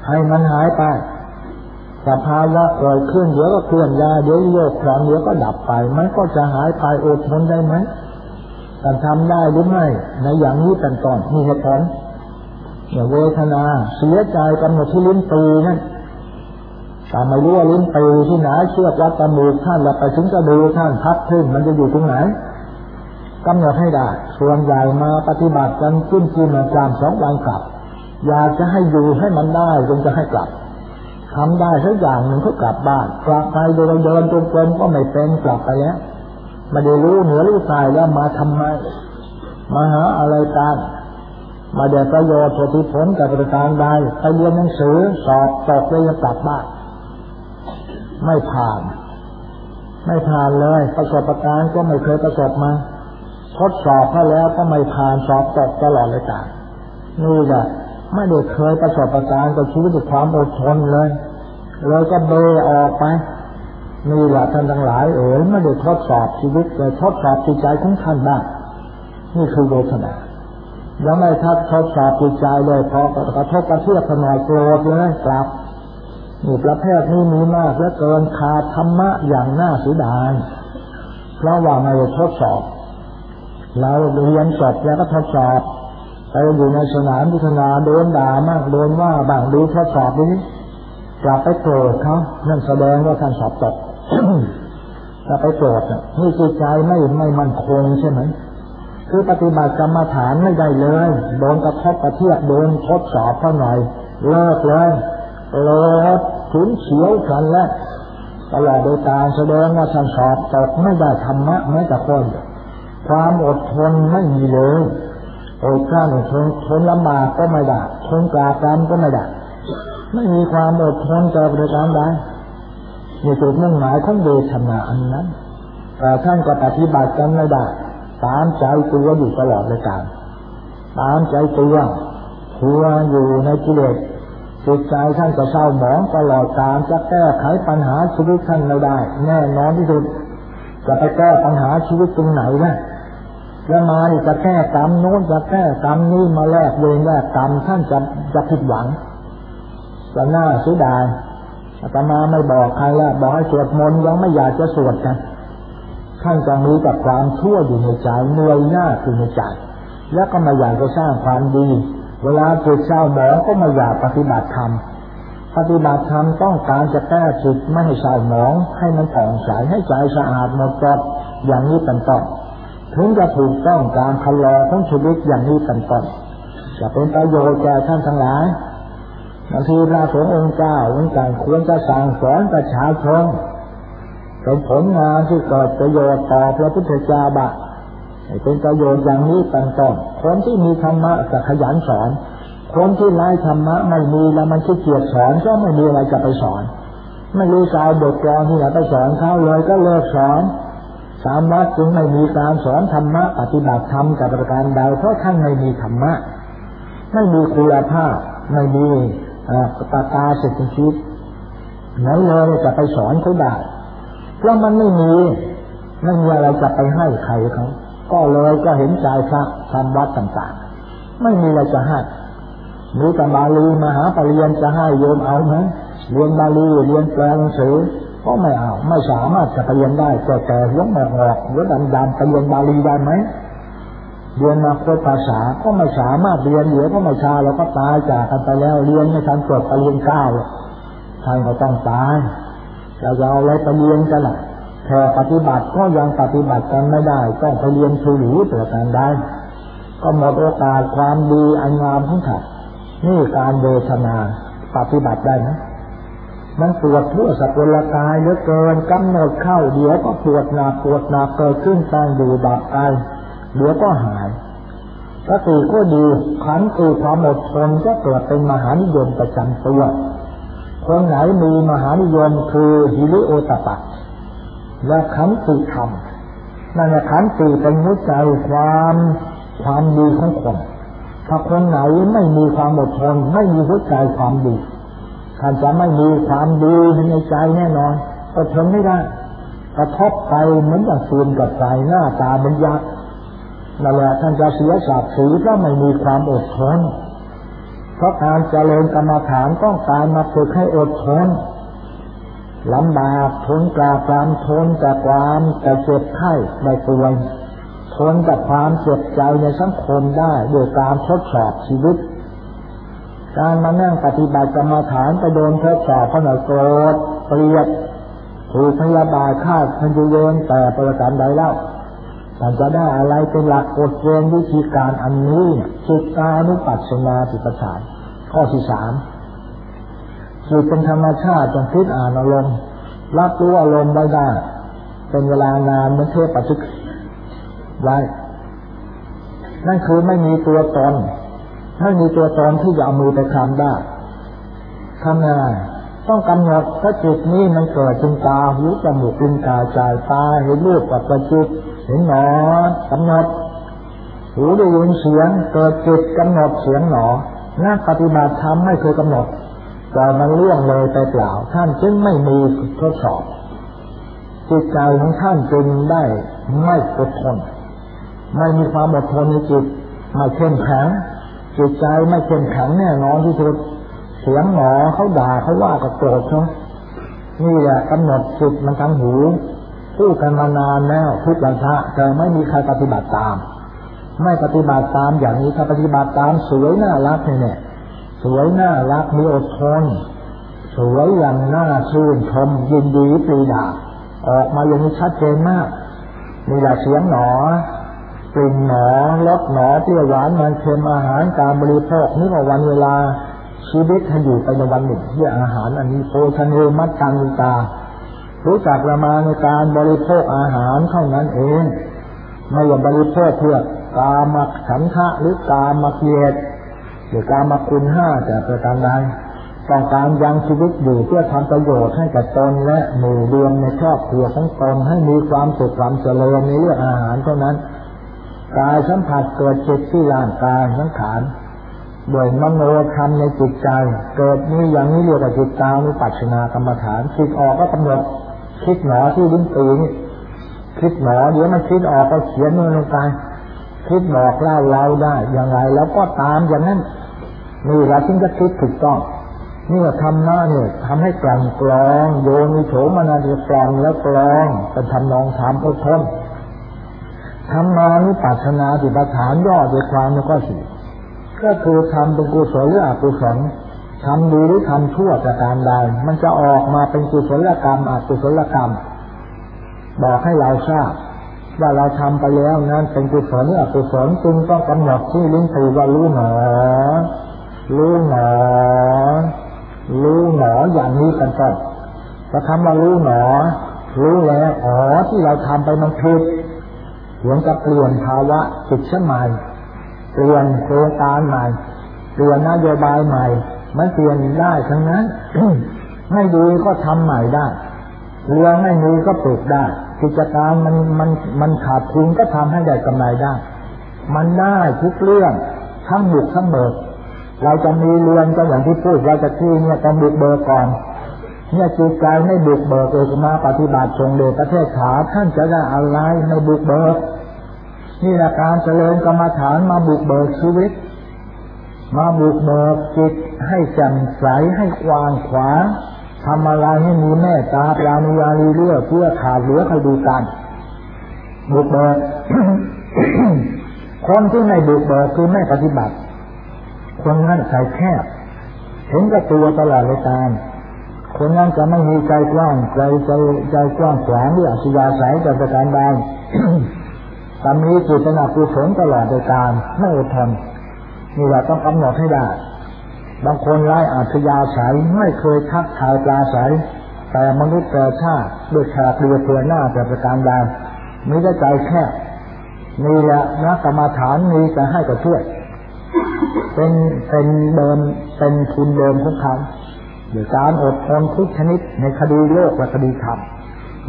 Speaker 1: ให้มันหายไปสภาวะเกิดขึ้นเดี๋ยวก็เคลื่อนย้ายเดี๋ยวโยกคลอนเดี๋ยวก็ดับไปมันก็จะหายไปอดทนได้ไหมแต่ทำได้หรือไม่ในอย่างนี้เป็นต้นมีเหตุผล อย่าเวทนา เสียใจกำหนดที่ลิ้นปีนั่นแต่ไม่รู้ว่าลิ้นปีที่ไหนเชือกรัดจมูกท่านแล้วไปถึงกระดูท่านพับขึ้นมันจะอยู่ตรงไหนกำหนดให้ได้ส่วนใหญ่มาปฏิบัติกันขึ้นกินอาจารย์สองวันกลับ อยากจะให้อยู่ให้มันได้จนจะให้กลับทำได้สักอย่างหนึ่งก็กลับบ้านกลับไปเดินเดินจงกรมก็ไม่เป็นกลับไปแล้วไม่ได้รู้เหนือรู้ใายแล้วมาทำไมมาหาอะไรกัน มาเดี๋ยวประโยชน์ผลผลกับประการใดไปเรียนหนังสือสอบตกเลยกลับบ้านไม่ผ่าน ไม่ผ่านเลย ประสบะการณ์ก็ไม่เคยประสบมาทดสอบมาแล้วก็ไม่ผ่านสอบตกตลอดเลยจ้ะนี่แหละไม่ได้เคยประสบะการณ์กับชีวิตความอดทนเลยเลยก็เบอออกไปนี่แหละท่านทั้งหลายเอ๋ยไม่ได้ทดสอบชีวิตเลยทดสอบจิตใจของท่านบ้างนี่คือเวทนา ยังไม่ทัดทดสอบจิตใจเลยพอกระทบกระเทือนหน่อยโกรธเลยกลับนี่ประเภทนี้มีมากและเกินขาธรรมะอย่างน่าสียดายเพราะว่าไม่ทดสอบ เราเรียนจบแล้วก็ทดสอบไปอยู่ในสนามพุทธนาโดนด่ามากโดนว่าบางดูทดสอบนี้กลับไปโกรธเขานั่นแสดงว่าท่านสอบตกกลับไปโกรธนี่จิตใจไม่ไม่มั่นคงใช่ไหม คือปฏิบัติกรรมฐานไม่ได้เลย โดนกระทบกระเทียบโดนทดสอบเท่าหน่อยเลิกเลยเลิกถึงเฉียวกันแล้วตลอดโดยการแสดงว่าท่านสอบตกไม่ได้ธรรมะแม้แต่คน ความอดทนไม่มีเลยอดกลั้นทนทนลำบากก็ไม่ได้ทนกลากรรมก็ไม่ได้ไม่มีความอดทนจะประการใดนี่จุดมุ่งหมายของเวทนาอันนั้นแต่ท่านก็ปฏิบัติกันไม่ได้ ตามใจตัวอยู่ตลอดเลยการตามใจตัวทัวอยู่ในกิเลสจิตใจท่านจะเศร้าหมองตลอดการจะแก้ไขปัญหาชีวิตท่านไม่ได้ แน่นอนที่สุด จะไปแก้ปัญหาชีวิตตรงไหนนะแล้วมาจะแก้กรรมโน้นจะแก้กรรมนี้มาแลกเวรแลกกรรมท่านจะจะผิดหวังจะน่าเสียดายอาตมาไม่บอกใครแล้วบอกให้สวดมนต์ยังไม่อยากจะสวดกัน ท่านจะมีแต่ความชั่วอยู่ในใจเหนื่อยหน้าอยู่ในใจ แล้วก็ม่อยากจะสร้างความดี เวลาจิตเศร้าหมองก็ม่อยากปฏิบัติธรรมปฏิบัติธรรมต้องการจะแก้จิตไม่ให้เศร้าหมอง ให้มันผ่องใสให้ใจสะอาดหมดจดอย่างนี้เป็นต้นถึงจะถูกต้องการพลอของชีวิตอย่างนี้เป็นต้นจะเป็นประโยชน์แก่ท่านทั้งหลายบางทีพระสงฆ์องค์เจ้าเหมือนกันควรจะสั่งสอนประชาชน เป็นผลงานที่เกิดประโยชน์ต่อพระพุทธเจ้าบะเป็นประโยชน์อย่างนี้เป็นต้นคนที่มีธรรมะจะขยันสอน คนที่ไร้ธรรมะไม่มีแล้วมันขี้เกียจสอนก็ไม่มีอะไรจะไปสอน ไม่รู้สาวบทกลอนที่ไหนไปสอนเขาเลยก็เลิกสอนสามวัดจึงไม่มีการสอนธรรมะปฏิบัติธรรมกับประการใดเพราะท่านไม่มีธรรมะไม่มีคุณภาพไม่มีตาตาสุขชีวิตไหนเลยจะไปสอนเขาได้ เพราะมันไม่มีไม่มีอะไรจะไปให้ใครเขาก็เลยก็เห็นใจพระทำวัดต่างๆ ไม่มีอะไรจะให้มีแต่บาลีมหาปรริญญาจะให้โยมเอาไหมเรียนบาลีเรียนแปลหนังสือก็ไม่เอา ไม่สามารถจะไปเรียนได้แต่แต่หัวแม่ออกหัวดำดำไปเรียนบาลีได้ไหมเรียนมาโคตภาษาก็ไม่สามารถเรียนเดี๋ยวก็ไม่ชาเราก็ตายจากกันไปแล้วเรียนไม่ทันจบไปเรียนเก้าท่านก็ต้องตาย จะเอาอะไรไปเรียนกันล่ะแค่ปฏิบัติก็ยังปฏิบัติกันไม่ได้ ต้องไปเรียนชูหรือประการใดก็หมดโอกาสความดีอันงามของเขานี่การเวทนาปฏิบัติได้ไหมมันปวดทั่วสักุลกายเหลือเกินกำเนิดเข้าเดี๋ยวก็ปวดหนักปวดหนักเกิดขึ้นตั้งอยู่ดับไปเดี๋ยวก็หายสติก็ดีขันคือความอดทนก็เกิดเป็นมหานิยมประจำตัว คนไหนมีมหานิยมคือฮิริโอตปะและขันติธรรมนั่นแหละขันติเป็นหัวใจความความดีของคนถ้าคนไหนไม่มีความอดทนไม่มีหัวใจความดีท่านจะไม่มีความดีในใจแน่นอนอดทนไม่ได้กระทบไปเหมือนกับฟืนกับไฟหน้าตามันยักษ์นั่นแหละท่านจะเสียศักดิ์ศรีก็ไม่มีความอดทน เพราะการเจริญกรรมฐานต้องการมาฝึกให้อดทนลำบากทนกลาความทนแต่ความแต่เจ็บไข้ไม่ป่วยทนกับความเจ็บใจในสังคมได้โดยการทดสอบชีวิต การมานั่งปฏิบัติกรรมฐานไปโดนทดสอบเพราะหน่อยโกรธเปรียดถูกพยาบาทฆ่าพันยุเวนแต่ประการใดแล้ว ท่านจะได้อะไรเป็นหลักกฎเกณฑ์วิธีการอันนี้จิตานุปัสสนาติปฐาน ข้อที่สามจิตเป็นธรรมชาติจงคิดอ่านอารมณ์รับรู้อารมณ์ได้ได้เป็นเวลานานเหมือนเทพปัจจุไว้นั่นคือไม่มีตัวตนไม่มีตัวตนที่จะเอามือไปทำได้ทำงาน ต้องกำหนดถ้าจิตนี้มันเกิดจึงตาหูจมูกลิ้นกายใจตาเห็นรูปกับประจิตเห็นหนอกำหนดหูได้ยินเสียงเกิดจิตกำหนดเสียงหนอนักปฏิบัติธรรมไม่เคยกำหนดแต่มันล่วงเลยไปเปล่า ท่านจึงไม่มีทดสอบจิตใจของท่านจึงได้ไม่อดทนไม่มีความอดทนในจิตไม่เข้มแข็งจิตใจไม่เข้มแข็งแน่นอนที่สุด เสียงหมอเขาด่าเขาว่าก็โกรธเขาะนี่แหละกำหนดจิตมันทั้งหูพูดกันมานานแล้วทุกวันพระแต่ไม่มีใครปฏิบัติตาม ไม่ปฏิบัติตามอย่างนี้ถ้าปฏิบัติตามสวยน่ารักเนี่ยสวยน่ารักมีอดทนสวยอย่างน่าชื่นชมยินดีปรีดาออกมาอย่างนี้ชัดเจนมากนี่แหละเสียงหนอกลิ่นหนอรสหนอเปรี้ยวหวานมันเค็มอาหารการบริโภคนี่ว่าวันเวลา ชีวิตท่านอยู่ไปในวันหนึ่งด้วยอาหารอันนี้โภชเนมัตตังตา รู้จักประมาณในการบริโภคอาหารเท่านั้นเอง ไม่ว่าบริโภคเพื่อกามาฉันทะหรือกามาเกียรติหรือการมาคุณห้าแต่ประการใดต้องการยังชีวิตอยู่เพื่อทำประโยชน์ให้กับตนและหมู่รวมในครอบครัวของตนให้มีความสุขความเจริญในเรื่องอาหารเท่านั้น กายสัมผัสเกิดเจิตที่ร่างกายสังขาร โดยมโนธรรมในจิตใจ เกิดนี้อย่างนี้เรียกว่าจิตตานุปัสสนากรรมฐานคิดออกก็กำหนดคิดหนอที่ลิ้นปีนี่คิดหนอเดี๋ยวมันคิดออกก็เขียนมือลงไปคิดบอกเล่าเราได้อย่างไร แล้วก็ตามอย่างนั้นนี่เราจึงจะคิดถูกต้องนี่ว่าทำหน้าเนี่ยทำให้กลั่นกรองโยนิโฉมนาจะกรองแล้วกรองเป็นทำนองธรรมอดทนทำมานุปัสสนาติปฐานย่อโดยความแล้วก็สี่ ก็คือทำเป็นกุศลหรืออกุศลทำดีหรือทำชั่วจากการใด มันจะออกมาเป็นกุศลกรรมอกุศลกรรม บอกให้เราทราบว่าเราทำไปแล้วนั้นเป็นกุศลหรืออกุศลจึงต้องกำหนดที่ลิ้นปีว่ารู้หนอรู้หนอรู้หนออย่างนี้กันต้นจะทำมารู้หนอ รู้แล้วอ๋อที่เราทำไปมันผิดเหมือนกับเปลี่ยนภาวะจิตสมัย เปลี่ยนโครงการใหม่เปลี่ยนนโยบายใหม่มันเปลี่ยนได้ทั้งนั้นไม่ดีก็ทำใหม่ได้เรือไม่มีก็ปลูกได้กิจการมันมันมันขาดทุนก็ทำให้ได้กำไรได้ มันได้ทุกเรื่องทั้งบุกทั้งเบิก เราจะมีเรือนก็อย่างที่พูดเราจะที่เนี่ยต้องบุกเบิกก่อนเนี่ยจิตใจไม่บุกเบิกเอกมาปฏิบัติชงเดชประเทศขาท่านจะได้อะไรไม่บุกเบิก นี่แหละการเจริญกรรมฐานมาบุกเบิกชีวิต มาบุกเบิกจิตให้แจ่มใสให้กว้างขวางทำอะไรให้มีแม่ตาปราณียาลีเลือเพื่อขาดเหลือใครดูกันบุกเบิกคนที่ไม่บุกเบิกคือไม่ปฏิบัติ คนนั้นใจแคบเห็นกับตัวตลอดเลยตามคนนั้นจะไม่มีใจกว้างใจใจใจกว้างขวางหรืออัศยาศัยกับประการใด คตามีจิตเป็นอกุศลตลอดโดยการไม่อดทนนี่แหละต้องกำหนดให้ได้ บางคนไร้อาชญาสายไม่เคยทักทายปลาใสแต่มนุษย์แต่ชาติด้วยแขกเรือเพื่อหน้าแต่ประการใดมีแต่ใจแค่นี่แหละนักกรรมฐานมีจะให้กับช่วยเป็นเป็นเดิมเป็นทุนเดิมของเขาโดยการอดทนทุกชนิดในคดีโลกและคดีธรรม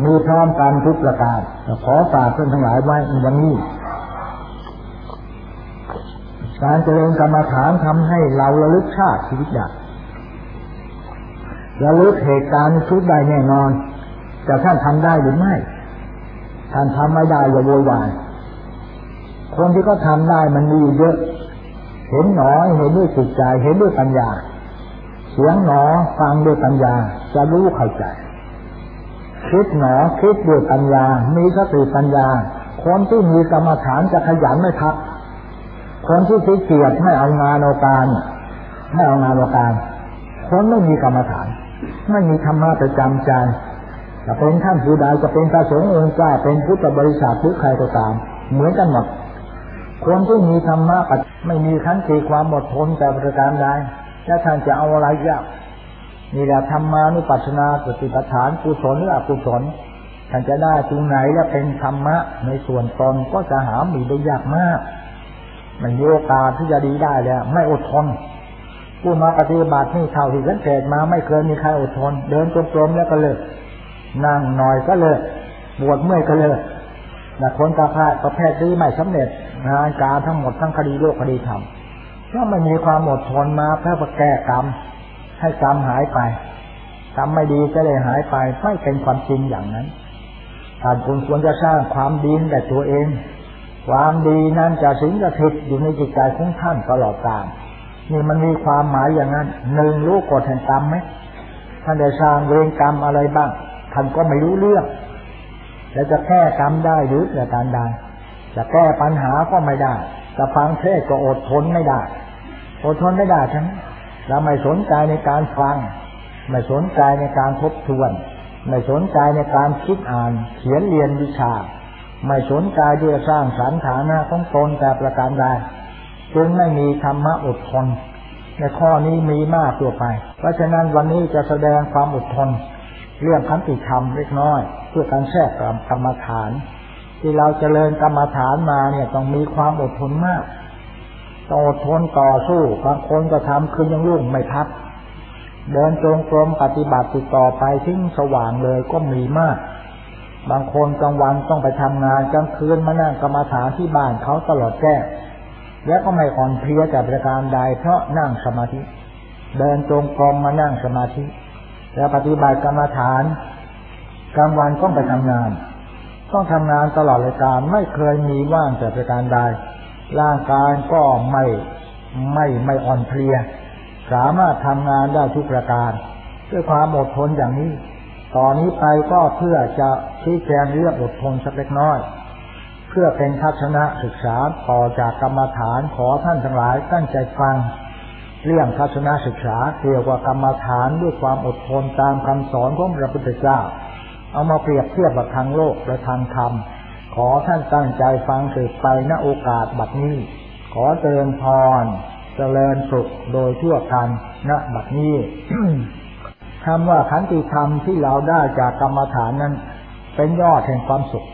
Speaker 1: มีพร้อมกันทุกประการขอฝากเพื่อนทั้งหลายไว้ในวันนี้การเจริญกรรมฐานทำให้เราระลึกชาติชีวิตได้ระลึกเหตุการณ์ชุดใดแน่นอนจะท่านทำได้หรือไม่ ท่านทำไม่ได้อย่าโวยวายคนที่ก็ทำได้มันมีเยอะ เห็นหนอเห็นด้วยจิตใจเห็นด้วยปัญญา เสียงหนอฟังด้วยปัญญาจะรู้เข้าใจ คิดหนอคิดด้วยปัญญา มีสติปัญญา คนที่มีกรรมฐานจะขยันไม่ทับคนที่คิดเกียจไม่เอางานเอาการไม่เอางานเอาการ คนไม่มีกรรมฐาน ไม่มีธรรมะประจำใจจะเป็นท่านผู้ใดจะเป็นพระสงฆ์องค์เจ้าเป็นพุทธบริษัทหรือใครก็ตาม เหมือนกันหมดคนที่มีธรรมะไม่มีขันติความอดทนแต่ประการใดแล้วท่านจะเอาอะไรยาก นี่แหละธรรมานุปัสสนาสติปัฏฐานกุศลหรืออกุศลท่านจะได้ตรงไหนและเป็นธรรมะ ในส่วนตนก็จะหามีได้ยากมาก มันโยกาที่จะดีได้แล้ว ไม่อดทนผู้มาปฏิบัตินี่เท่าที่สังเกตมาไม่เคยมีใครอดทน เดินจงกรมแล้วก็เลยนั่งหน่อยก็เลยปวดเมื่อยก็เลยแต่คนกระพาประเภทนี้ไม่สำเร็จงานการทั้งหมดทั้งคดีโลกคดีธรรมเพราะมันมีความอดทนมาเพื่อแก้กรรม ให้กรรมหายไปกรรมไม่ดีจะได้หายไปไม่เป็นความจริงอย่างนั้นท่านคุณควรจะสร้างความดีแต่ตัวเอง ความดีนั้นจะสิงสถิตอยู่ในจิตใจของท่านตลอดกาลนี่มันมีความหมายอย่างนั้นหนึ่งรู้กฎแห่งกรรมไหมท่านได้สร้างเวรกรรมอะไรบ้าง ท่านก็ไม่รู้เรื่อง แล้วจะแก้กรรมได้หรือจะการใดจะแก้ปัญหาก็ไม่ได้จะฟังเทศก็อดทนไม่ได้ อดทนไม่ได้ทั้ง เราไม่สนใจในการฟัง ไม่สนใจในการทบทวน ไม่สนใจในการคิดอ่าน เขียนเรียนวิชา ไม่สนใจที่จะสร้างสรรค์ฐานะของตนแต่ประการใดจึงไม่มีธรรมะอดทนในข้อนี้มีมากตัวไป เพราะฉะนั้นวันนี้จะแสดงความอดทน เรื่องคันติธรรมเล็กน้อย เพื่อการแทรกกรรมฐาน ที่เราจเจริญกรรมฐานมาเนี่ยต้องมีความอดทนมาก ต้องอดทนต่อสู้บางคนก็ทำคืนยังรุ่งไม่พักเดินจงกรมปฏิบัติติดต่อไปทิ้งสว่างเลยก็มีมาก บางคนกลางวันต้องไปทำงานกลางคืนมานั่งกรรมฐานที่บ้านเขาตลอดแก้และก็ไม่อ่อนเพลียแต่ประการใดเพราะนั่งสมาธิ เดินจงกรมมานั่งสมาธิ แล้วปฏิบัติกรรมฐานกลางวันต้องไปทำงาน ต้องทำงานตลอดเลยการไม่เคยมีว่างแต่ประการใด ร่างกายก็ไม่ไม่ไม่อ่อนเพลีย สามารถทำงานได้ทุกประการ ด้วยความอดทนอย่างนี้ตอนนี้ไปก็เพื่อจะชี้แจงเรื่องอดทนสักเล็กน้อย เพื่อเป็นทัศนะศึกษาต่อจากกรรมฐานขอท่านทั้งหลายตั้งใจฟัง เรื่องทัศนศึกษาเกี่ยวกับกรรมฐานด้วยความอดทนตามคำสอนของพระพุทธเจ้า เอามาเปรียบเทียบกับทางโลกและทางธรรม ขอท่านตั้งใจฟังสืบไปณโอกาสบัดนี้ ขอเจริญพร เจริญสุขโดยทั่วกันณบัดนี้คำว่าขันติธรรมที่เราได้จากกรรมฐานนั้น เป็นยอดแห่งความสุข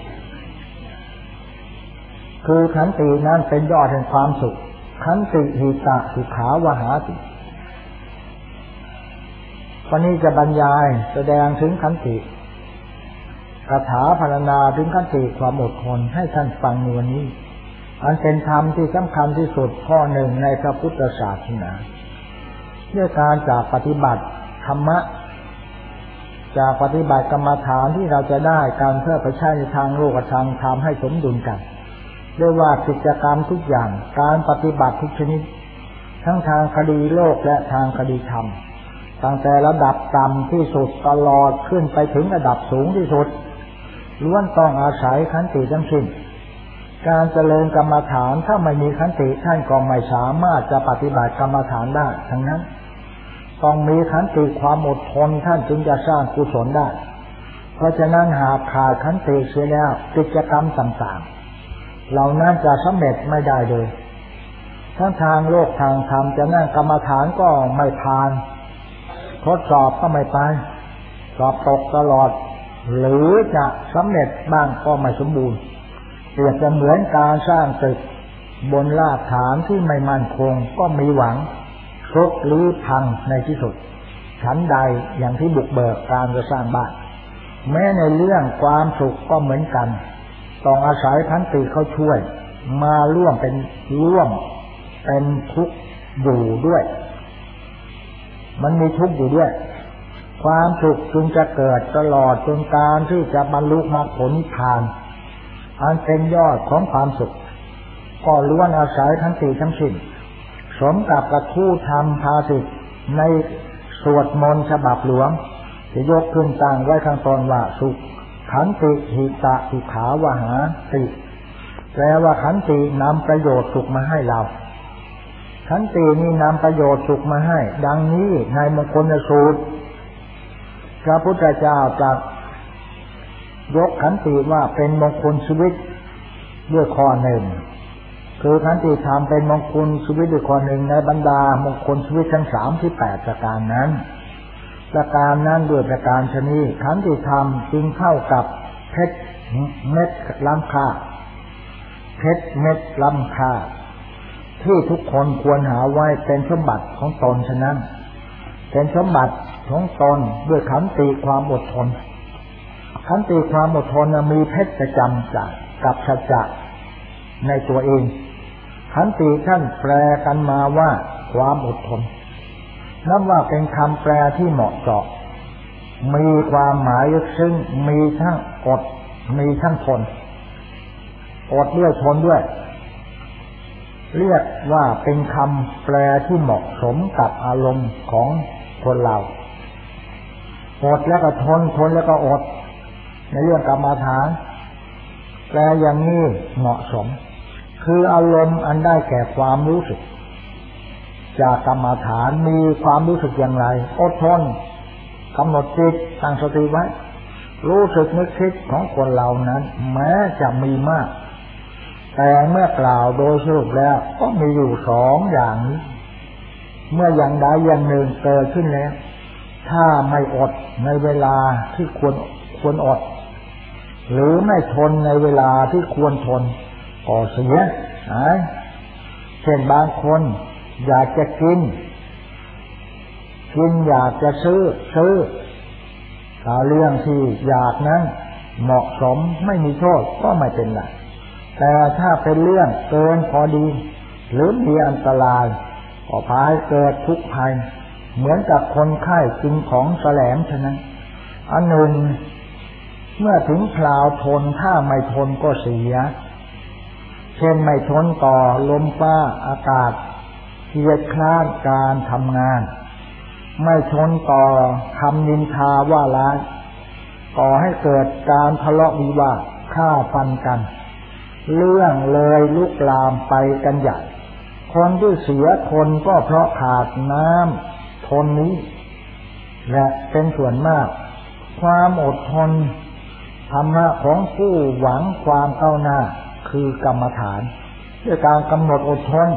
Speaker 1: คือขันตินั้นเป็นยอดแห่งความสุข ขันติหิตะสุขาวหาติวันนี้จะบรรยายแสดงถึงขันติ คาถาพรรณนาถึงขั้นติความอดทนให้ท่านฟังในวันนี้ อันเป็นธรรมที่สำคัญที่สุดข้อหนึ่งในพระพุทธศาสนาด้วยการจากปฏิบัติธรรมะ จากปฏิบัติกรรมฐานที่เราจะได้การเพื่อไปใช้ในทางโลกทางธรรมให้สมดุลกันเรียกว่ากิจกรรมทุกอย่างการปฏิบัติทุกชนิด ทั้งทางคดีโลกและทางคดีธรรมตั้งแต่ระดับต่ำที่สุดตลอดขึ้นไปถึงระดับสูงที่สุด ล้วนต้องอาศัยขันติทั้งสิ้น การเจริญกรรมฐานถ้าไม่มีขันติท่านก็ไม่สามารถจะปฏิบัติกรรมฐานได้ ทั้งนั้น ต้องมีขันติความอดทนท่านจึงจะสร้างกุศลได้ เพราะฉะนั้นหากขาดขันติเสียแล้วกิจกรรมต่างๆ เหล่านั้นจะสำเร็จไม่ได้เลย ทั้งทางโลกทางธรรมจะนั่งกรรมฐานก็ไม่ผ่านทดสอบก็ไม่ไปสอบตกตลอด หรือจะสำเร็จบ้างก็ไม่สมบูรณ์เปรียบจะเหมือนการสร้างตึก บนรากฐานที่ไม่มั่นคงก็มีหวังครกหรือพังในที่สุด ชั้นใดอย่างที่บุกเบิกการจะสร้างบ้าน แม้ในเรื่องความสุขก็เหมือนกัน ต้องอาศัยพันติเขาช่วย มาร่วมเป็นร่วมเป็นทุกข์อยู่ด้วย มันมีทุกข์อยู่ด้วย ความสุขจึงจะเกิดตลอดจนการที่จะบรรลุมรรคผลนิพพาน อันเป็นยอดของความสุข ก็ล้วนอาศัยทั้งสี่ทั้งสิ้นสมกับกระคู่ธรรมภาสิตในสวดมนต์ฉบับหลวงจะยกขึ้นตั้งไว้ข้างตอนว่าสุข ขันติหิตะสุขาวหาติแปลว่าขันตินำประโยชน์สุขมาให้เรา ขันตินี้นำประโยชน์สุขมาให้ ดังนี้ในมงคลสูตร ระพุทธเจ้าจักยกขันติว่าเป็นมงคลชีวิตด้วยข้อหนึ่งคือขันติธรรมเป็นมงคลชีวิตด้วยข้อหนึ่งในบรรดามงคลชีวิตทั้งสามที่แปดประการนั้นประการนั้นด้วยประการชนีขันติธรรมจึงเข้ากับเพชรเม็ดล้ำค่าเพชรเม็ดล้ำค่าที่ทุกคนควรหาไว้เป็นสมบัติของตนฉะนั้น เป็นสมบัติของตนด้วยขันติความอดทน ขันติความอดทนมีเพชรประจำจากกับสัจจะในตัวเอง ขันติท่านแปลกันมาว่าความอดทนนับว่าเป็นคำแปลที่เหมาะเจาะมีความหมายซึ่งมีทั้งอด มีทั้งทนอดด้วยทนด้วย เรียกว่าเป็นคำแปลที่เหมาะสมกับอารมณ์ของ คนเราอดแล้วก็ทนทนแล้วก็อด ในเรื่องกรรมฐานแปลอย่างนี้เหมาะสม คืออารมณ์อันได้แก่ความรู้สึก จากกรรมฐานมีความรู้สึกอย่างไร อดทนกำหนดจิตตั้งสติไว้ รู้สึกนึกคิดของคนเรานั้น แม้จะมีมาก แต่เมื่อกล่าวโดยสรุปแล้วก็มีอยู่สองอย่างนี้ เมื่ออย่างใดอย่างหนึ่งเกิดขึ้นแล้ว ถ้าไม่อดในเวลาที่ควรควรอด หรือไม่ทนในเวลาที่ควรทนก็เสียหายเช่นบางคนอยากจะกิน กินอยากจะซื้อซื้อถ้าเรื่องที่อยากนั้นเหมาะสมไม่มีโทษก็ไม่เป็นไรแต่ถ้าเป็นเรื่องเกินพอดี หรือมีอันตราย ก็พายเกิดทุกข์ภัย เหมือนกับคนไข้กินของแสลงฉะนั้นอันหนึ่งเมื่อถึงคราวทนถ้าไม่ทนก็เสีย เช่นไม่ทนต่อลมฟ้าอากาศเกียดคร้านการทำงาน ไม่ทนต่อคำนินทาว่าร้ายก่อให้เกิดการทะเลาะวิวาทฆ่าฟันกัน เรื่องเลยลุกลามไปกันใหญ่ คนที่เสียคนก็เพราะขาดน้ำทนนี้ และเป็นส่วนมาก ความอดทนธรรมะของผู้หวังความก้าวหน้าคือกรรมฐาน ด้วยการกำหนดอดทน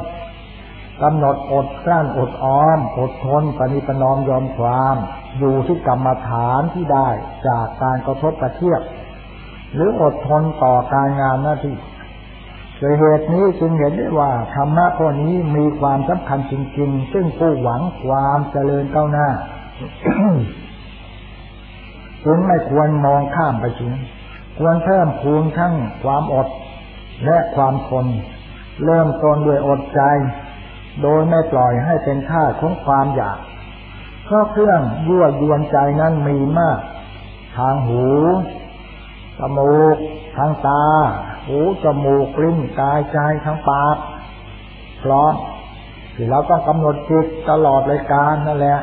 Speaker 1: กำหนดอดกลั้นอดอ้อม อดทนปณิปนอมยอมความ อยู่ที่กรรมฐานที่ได้จากการกระทบกระเทียบ หรืออดทนต่อการงานหน้าที่ โดยเหตุนี้จึงเห็นได้ว่าธรรมะข้อนี้มีความสำคัญจริง ๆ ซึ่งผู้หวังความเจริญก้าวหน้าจึงไม่ควรมองข้ามไปถึงควรเพิ่มพูนทั้งความอดและความทนเริ่มต้นด้วยอดใจ โดยไม่ปล่อยให้เป็นท่าของความอยากเพราะเครื่องยั่วยวนใจนั้นมีมาก ทางหูจมูกทางตา หูจมูกลิ้นกายใจทั้งปากพร้อมที่เราต้องกำหนดจิตตลอดรายการนั่นแหละ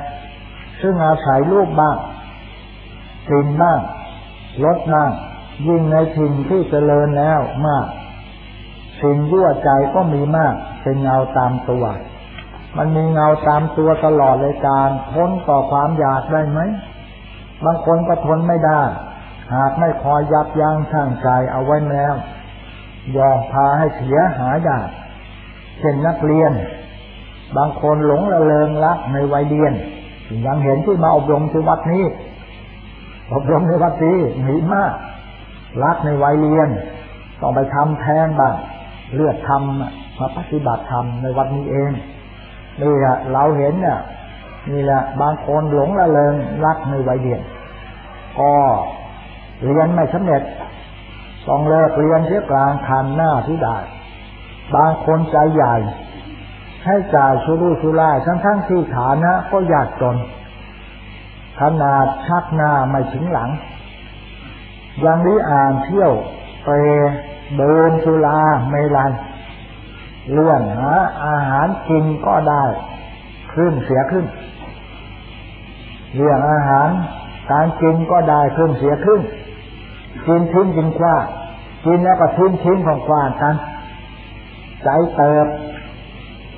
Speaker 1: ซึ่งอาศัยรูปบ้างกลิ่นบ้างรสบ้างยิ่งในถิ่นที่เจริญแล้วมาก สิ่งยั่วใจก็มีมาก เป็นเงาตามตัว มันมีเงาตามตัวตลอดรายการทนต่อความอยากได้ไหม บางคนก็ทนไม่ได้ หากไม่คอยยับยั้งชั่งใจเอาไว้แล้ว ยอมพาให้เสียหายได้เช่นนักเรียน บางคนหลงละเลงรักในวัยเรียนยังเห็นที่มาอบรมที่วัดนี้ อบรมในวัดนี้มีมากรักในวัยเรียน ต้องไปทำแทงบ้างเลือดทำมาปฏิบัติธรรมในวัดนี้เองนี่แหละเราเห็นเนี่ยนี่แหละบางคนหลงละเลงรักในวัยเรียน ก็เรียนไม่สำเร็จ ต้องเลิกเรียนเสียกลางคันหน้าที่ได้ บางคนใจใหญ่ ให้จ่ายชุรุ่ชุร่ายทั้งทั้งที่ฐานะก็ยากจน ขนาดชักหน้าไม่ถึงหลัง ยังนี้อ่านเที่ยวเปรเดินสุราไม่ลันเรื่องหาอาหารกินก็ได้ขึ้นเสียขึ้น เรื่องอาหารการกินก็ได้ขึ้นเสียขึ้น กินทิ้งกินคว้ากินแล้วก็ทิ้งทิ้งของคว้ากันใจเติบ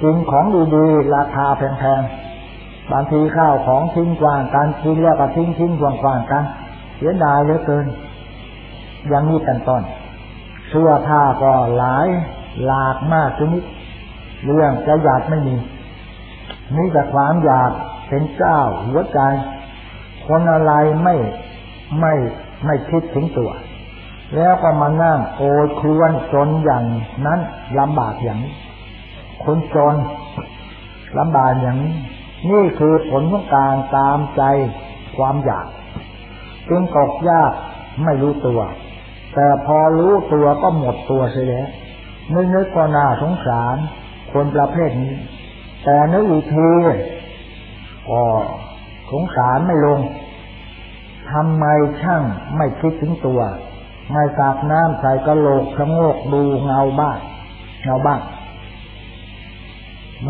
Speaker 1: กินของดีๆราคาแพงๆบางทีข้าวของทิ้งกว้างกันกินแล้วก็ทิ้งทิ้งกว้างกันเสียดายเหลือเกินอย่างนี้เป็นต้นเสื้อผ้าก็หลายหลากมากชนิดเรื่องจะอยากไม่มีนี่แต่ความอยากเป็นเจ้าหัวใจคนอะไรไม่ไม่ ไม่คิดถึงตัว แล้วก็มานั่งโอดครวนจนอย่างนั้นลำบากอย่างนี้คนจนลำบากอย่างนี้นี่คือผลของการตามใจความอยาก จึงตกยากไม่รู้ตัว แต่พอรู้ตัวก็หมดตัวเสียแล้วนึกนึกก็น่าสงสาร คนประเภทนี้ แต่นึกอีกทีก็สงสารไม่ลง ทำไมช่างไม่คิดถึงตัว ไม่สาบน้ำใส่กระโหลกชะโงกดูเงาบ้านเงาบ้าน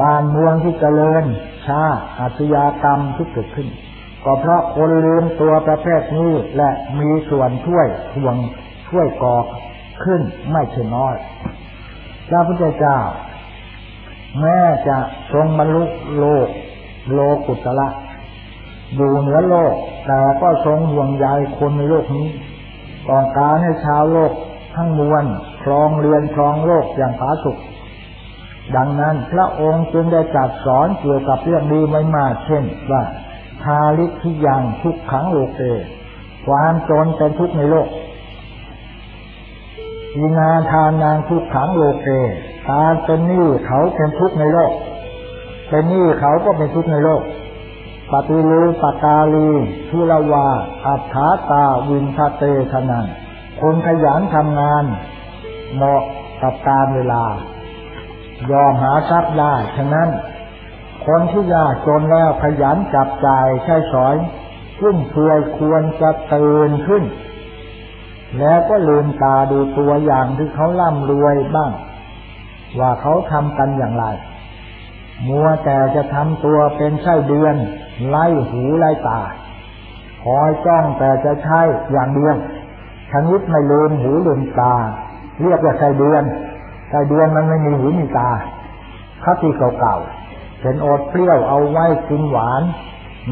Speaker 1: บ้านเมืองที่เจริญชาอาชญากรรมที่เกิดขึ้น ก็เพราะคนลืมตัวประเภทนี้และมีส่วนช่วยทวงช่วยก่อขึ้นไม่ใช่น้อยพระพุทธเจ้า แม้จะทรงบรรลุโลกโลกุตละ อยู่เหนือโลก แต่ก็ทรงห่วงใยคนในโลกนี้ต้องการให้ชาวโลกทั้งมวลครองเรียนครองโลกอย่างผาสุกดังนั้นพระองค์จึงได้จัดสอนเกี่ยวกับเรื่องนี้ไว้มากเช่นว่าทาลิทิยังทุกขังโลกเอความจนเป็นทุกข์ในโลกอีงาทานนางทุกขังโลกเอการเป็นหนี้เขาเป็นทุกข์ในโลก เป็นหนี้เขาก็เป็นทุกข์ในโลก ปฏิรูปตาลีทุลวา อัฏฐาตาวินทเตชนันคนขยันทำงาน เหมาะกับการเวลา ยอมหาทรัพย์ได้ ฉะนั้น คนที่ยากจนแล้วขยันจับจ่ายใช้สอยขึ้นเพื่อควรจะตื่นขึ้น แล้วก็ลืมตาดูตัวอย่างที่เขาล่ำรวยบ้าง ว่าเขาทำกันอย่างไร มัวแต่จะทำตัวเป็นไส้เดือน ไล่หูไล่ตาคอยจ้องแต่จะใช้อย่างเดียวชนิดไม่ลืมหูลืมตา เรียกว่าไส้เดือนไสเดือนมันไม่มีหูมีตาคติเก่าๆเป็นอดเปรี้ยวเอาไว้กินหวาน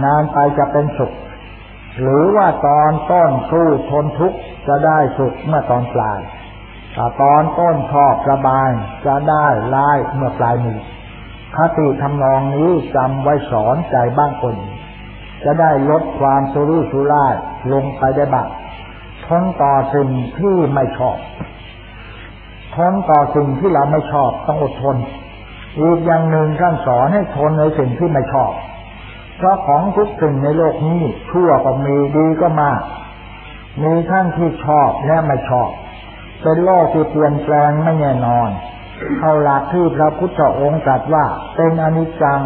Speaker 1: นานไปจะเป็นสุข หรือว่าตอนต้นสู้ทนทุกข์จะได้สุขเมื่อตอนปลายแต่ตอนต้นชอบระบายจะได้ลายเมื่อปลายมือ คติทำนองนี้จำไว้สอนใจบ้างคน จะได้ลดความสุรุ่ยสุร่ายลงไปได้บ้างทนต่อสิ่งที่ไม่ชอบทนต่อสิ่งที่เราไม่ชอบต้องอดทนอีกอย่างหนึ่งท่านสอนให้ทนในสิ่งที่ไม่ชอบ เพราะของทุกสิ่งในโลกนี้ชั่วก็มีดีก็มาก มีทั้งที่ชอบและไม่ชอบ เป็นโลกที่เปลี่ยนแปลงไม่แน่นอน เอาหลักที่พระพุทธองค์ตรัสว่า เป็นอนิจจัง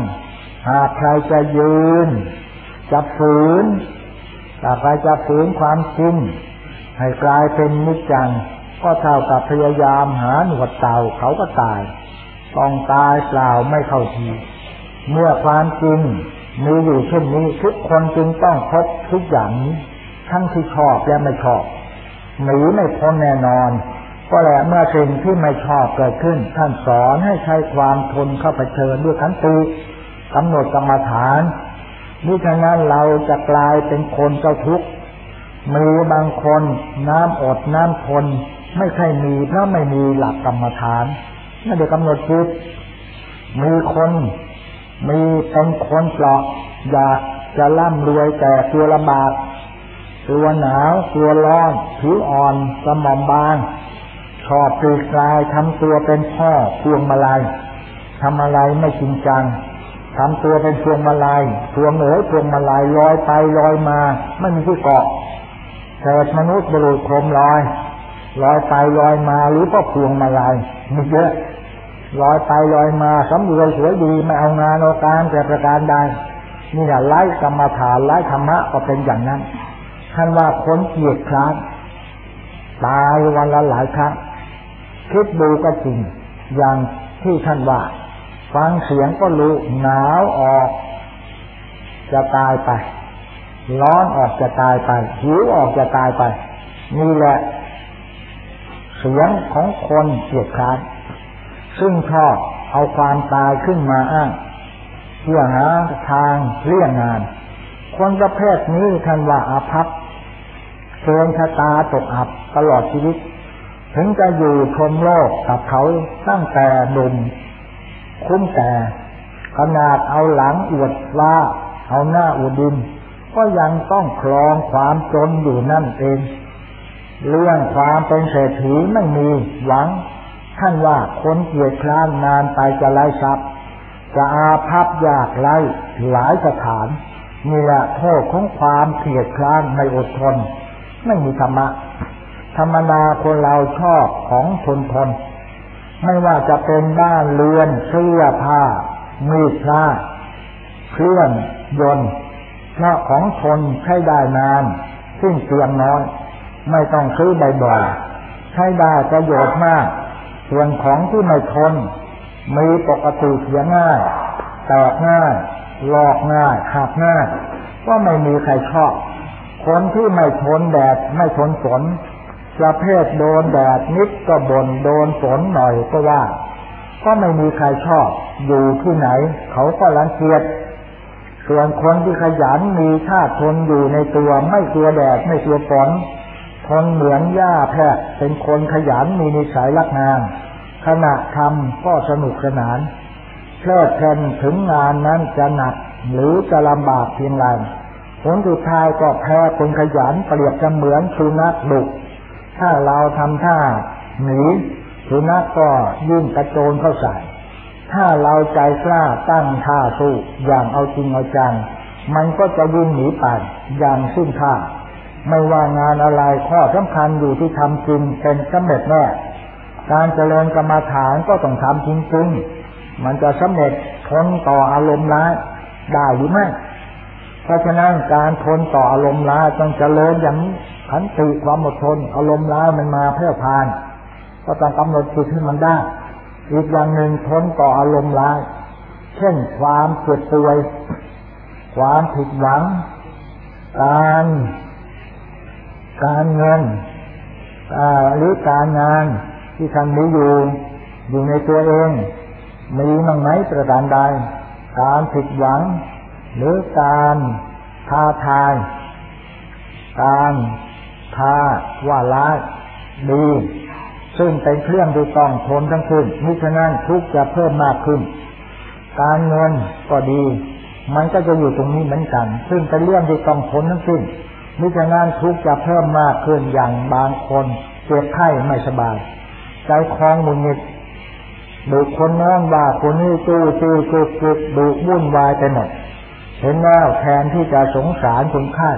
Speaker 1: หากใครจะยืน จะฝืนถ้าใครจะฝืนความจริงให้กลายเป็นนิจจัง ก็เท่ากับพยายามหาหนวดเต่าเขาก็ตาย ต้องตายเปล่าไม่เข้าที เมื่อความจริงมีอยู่เช่นนี้ทุกคนจึงต้องพบทุกอย่างนี้ทั้งที่ชอบและไม่ชอบหนีไม่พ้นแน่นอน ก็แหละเมื่อสิ่งที่ไม่ชอบเกิดขึ้น ท่านสอนให้ใช้ความทนเข้าไปเชิญด้วยขันติกำหนดกรรมฐานนี่ฉะนั้นเราจะกลายเป็นคนเจ้าทุกข์มีบางคนน้ำอดน้ำทนไม่ใช่มีเพราะไม่มีหลักกรรมฐานไม่ได้กำหนดจิตมีคนมีเป็นคนเปราะอยากจะร่ำรวยแต่ตัวลำบากตัวหนาวตัวร้อนผิวอ่อนสมองบาง ชอบปลีกลายทำตัวเป็นพ่อพวงมาลัยทำอะไรไม่จริงจังทำตัวเป็นพวงมาลัยพวงเอ๋ยพวงมาลัยลอยไปลอยมา ไม่มีที่เกาะเกิดมนุษย์บรุษคมลอยลอยไปลอยมาหรือก็พวงมาลัยมีเยอะลอยไปลอยมาสำรวยสวยดีไม่เอางานเอาการแต่ประการใดนี่แหละไล่กรรมฐานไล่ธรรมะก็เป็นอย่างนั้นท่านว่าคนเกียดคร้านตายวันละหลายครั้ง คิดดูก็จริง อย่างที่ท่านว่า ฟังเสียงก็รู้หนาวออก จะตายไป ร้อนออกจะตายไป หิวออกจะตายไป นี่แหละ เสียงของคนเกียดคร้านซึ่งชอบเอาความตายขึ้นมาอ้างเพื่อหาทางเลี่ยงงาน คนประเภทนี้ท่านว่าอาภัพเชิญชะตาตกอับตลอดชีวิต ถึงจะอยู่ชมโลกกับเขาตั้งแต่หนุ่มคุ้มแต่ขนาดเอาหลังอวดว่าเอาหน้าอวดดิน ก็ยังต้องคลองความจนอยู่นั่นเอง เรื่องความเป็นเศรษฐีไม่มีหวัง ท่านว่าคนเกียจคร้านนานไปจะไล่ทรัพย์ จะอาภัพยากไล่หลายสถานนี่แหละโทษของความเกียจคร้านไม่อดทน ไม่มีธรรมะ ธรรมดาคนเราชอบของทนทน ไม่ว่าจะเป็นบ้านเรือนเสื้อผ้า มีดพระเครื่องยนต์เพราะของทนใช้ได้นาน ซึ่งเตียงน้อย ไม่ต้องซื้อบ่อยๆใช้ได้ประโยชน์มาก ส่วนของที่ไม่ทน มีปกติเสียง่ายแตกง่ายหลอกง่ายหักง่ายก็ไม่มีใครชอบ คนที่ไม่ทนแดดไม่ทนฝน ประเภทโดนแดดนิดก็บนโดนฝนหน่อยก็ว่า ก็ไม่มีใครชอบ อยู่ที่ไหน เขาก็รังเกียจส่วนคนที่ขยันมีชาติทนอยู่ในตัวไม่กลัวแดดไม่กลัวฝนทนเหมือนหญ้าแพะเป็นคนขยันมีนิสัยรักงาน ขณะทำก็สนุกสนานเพลิดเพลินถึงงานนั้นจะหนักหรือจะลำบากเพียงไรผลสุดท้ายก็แพ้คนขยันเปรียบจะเหมือนสุนัขดุ ถ้าเราทำท่าหนีสุนัขก็ยิ่งกระโจนเข้าใส่ ถ้าเราใจกล้าตั้งท่าสู้อย่างเอาจริงเอาจัง มันก็จะวิ่งหนีไปอย่างสิ้นท่า ไม่ว่างานอะไรข้อสำคัญอยู่ที่ทำจริงเป็นสำเร็จแน่การเจริญกรรมาฐานก็ต้องทำจริงๆมันจะสำเร็จทนต่ออารมณ์ร้ายได้หรือไม่ เพราะฉะนั้นการทนต่ออารมณ์ร้ายต้องเจริญอย่างขันติความอดทน อารมณ์ร้ายมันมาเพื่อผ่าน ก็ต้องกำหนดจิตให้มันได้ อีกอย่างหนึ่งทนต่ออารมณ์ร้าย เช่นความเจ็บป่วย ความผิดหวัง การ การเงินหรือการงานที่ท่านมีอยู่อยู่ในตัวเอง มีมั่งไหมประการใด การผิดหวัง หรือการท้าทาย การท้าว่าร้ายดีซึ่งเป็นเครื่องดูต้องทนทั้งสิ้นมิฉะนั้นทุกจะเพิ่มมากขึ้น การเงินก็ดี มันก็จะอยู่ตรงนี้เหมือนกัน ซึ่งเป็นเรื่องที่ต้องทนทั้งสิ้นมิฉะนั้นทุกจะเพิ่มมากขึ้นอย่างบางคนเจ็บไข้ไม่สบาย ใจคลองมุนงิดดูคนน้องว่าคนนี้จู้จู้จุกจุกดูวุ่นวายไปหมด เห็นแล้วแทนที่จะสงสารคนไข้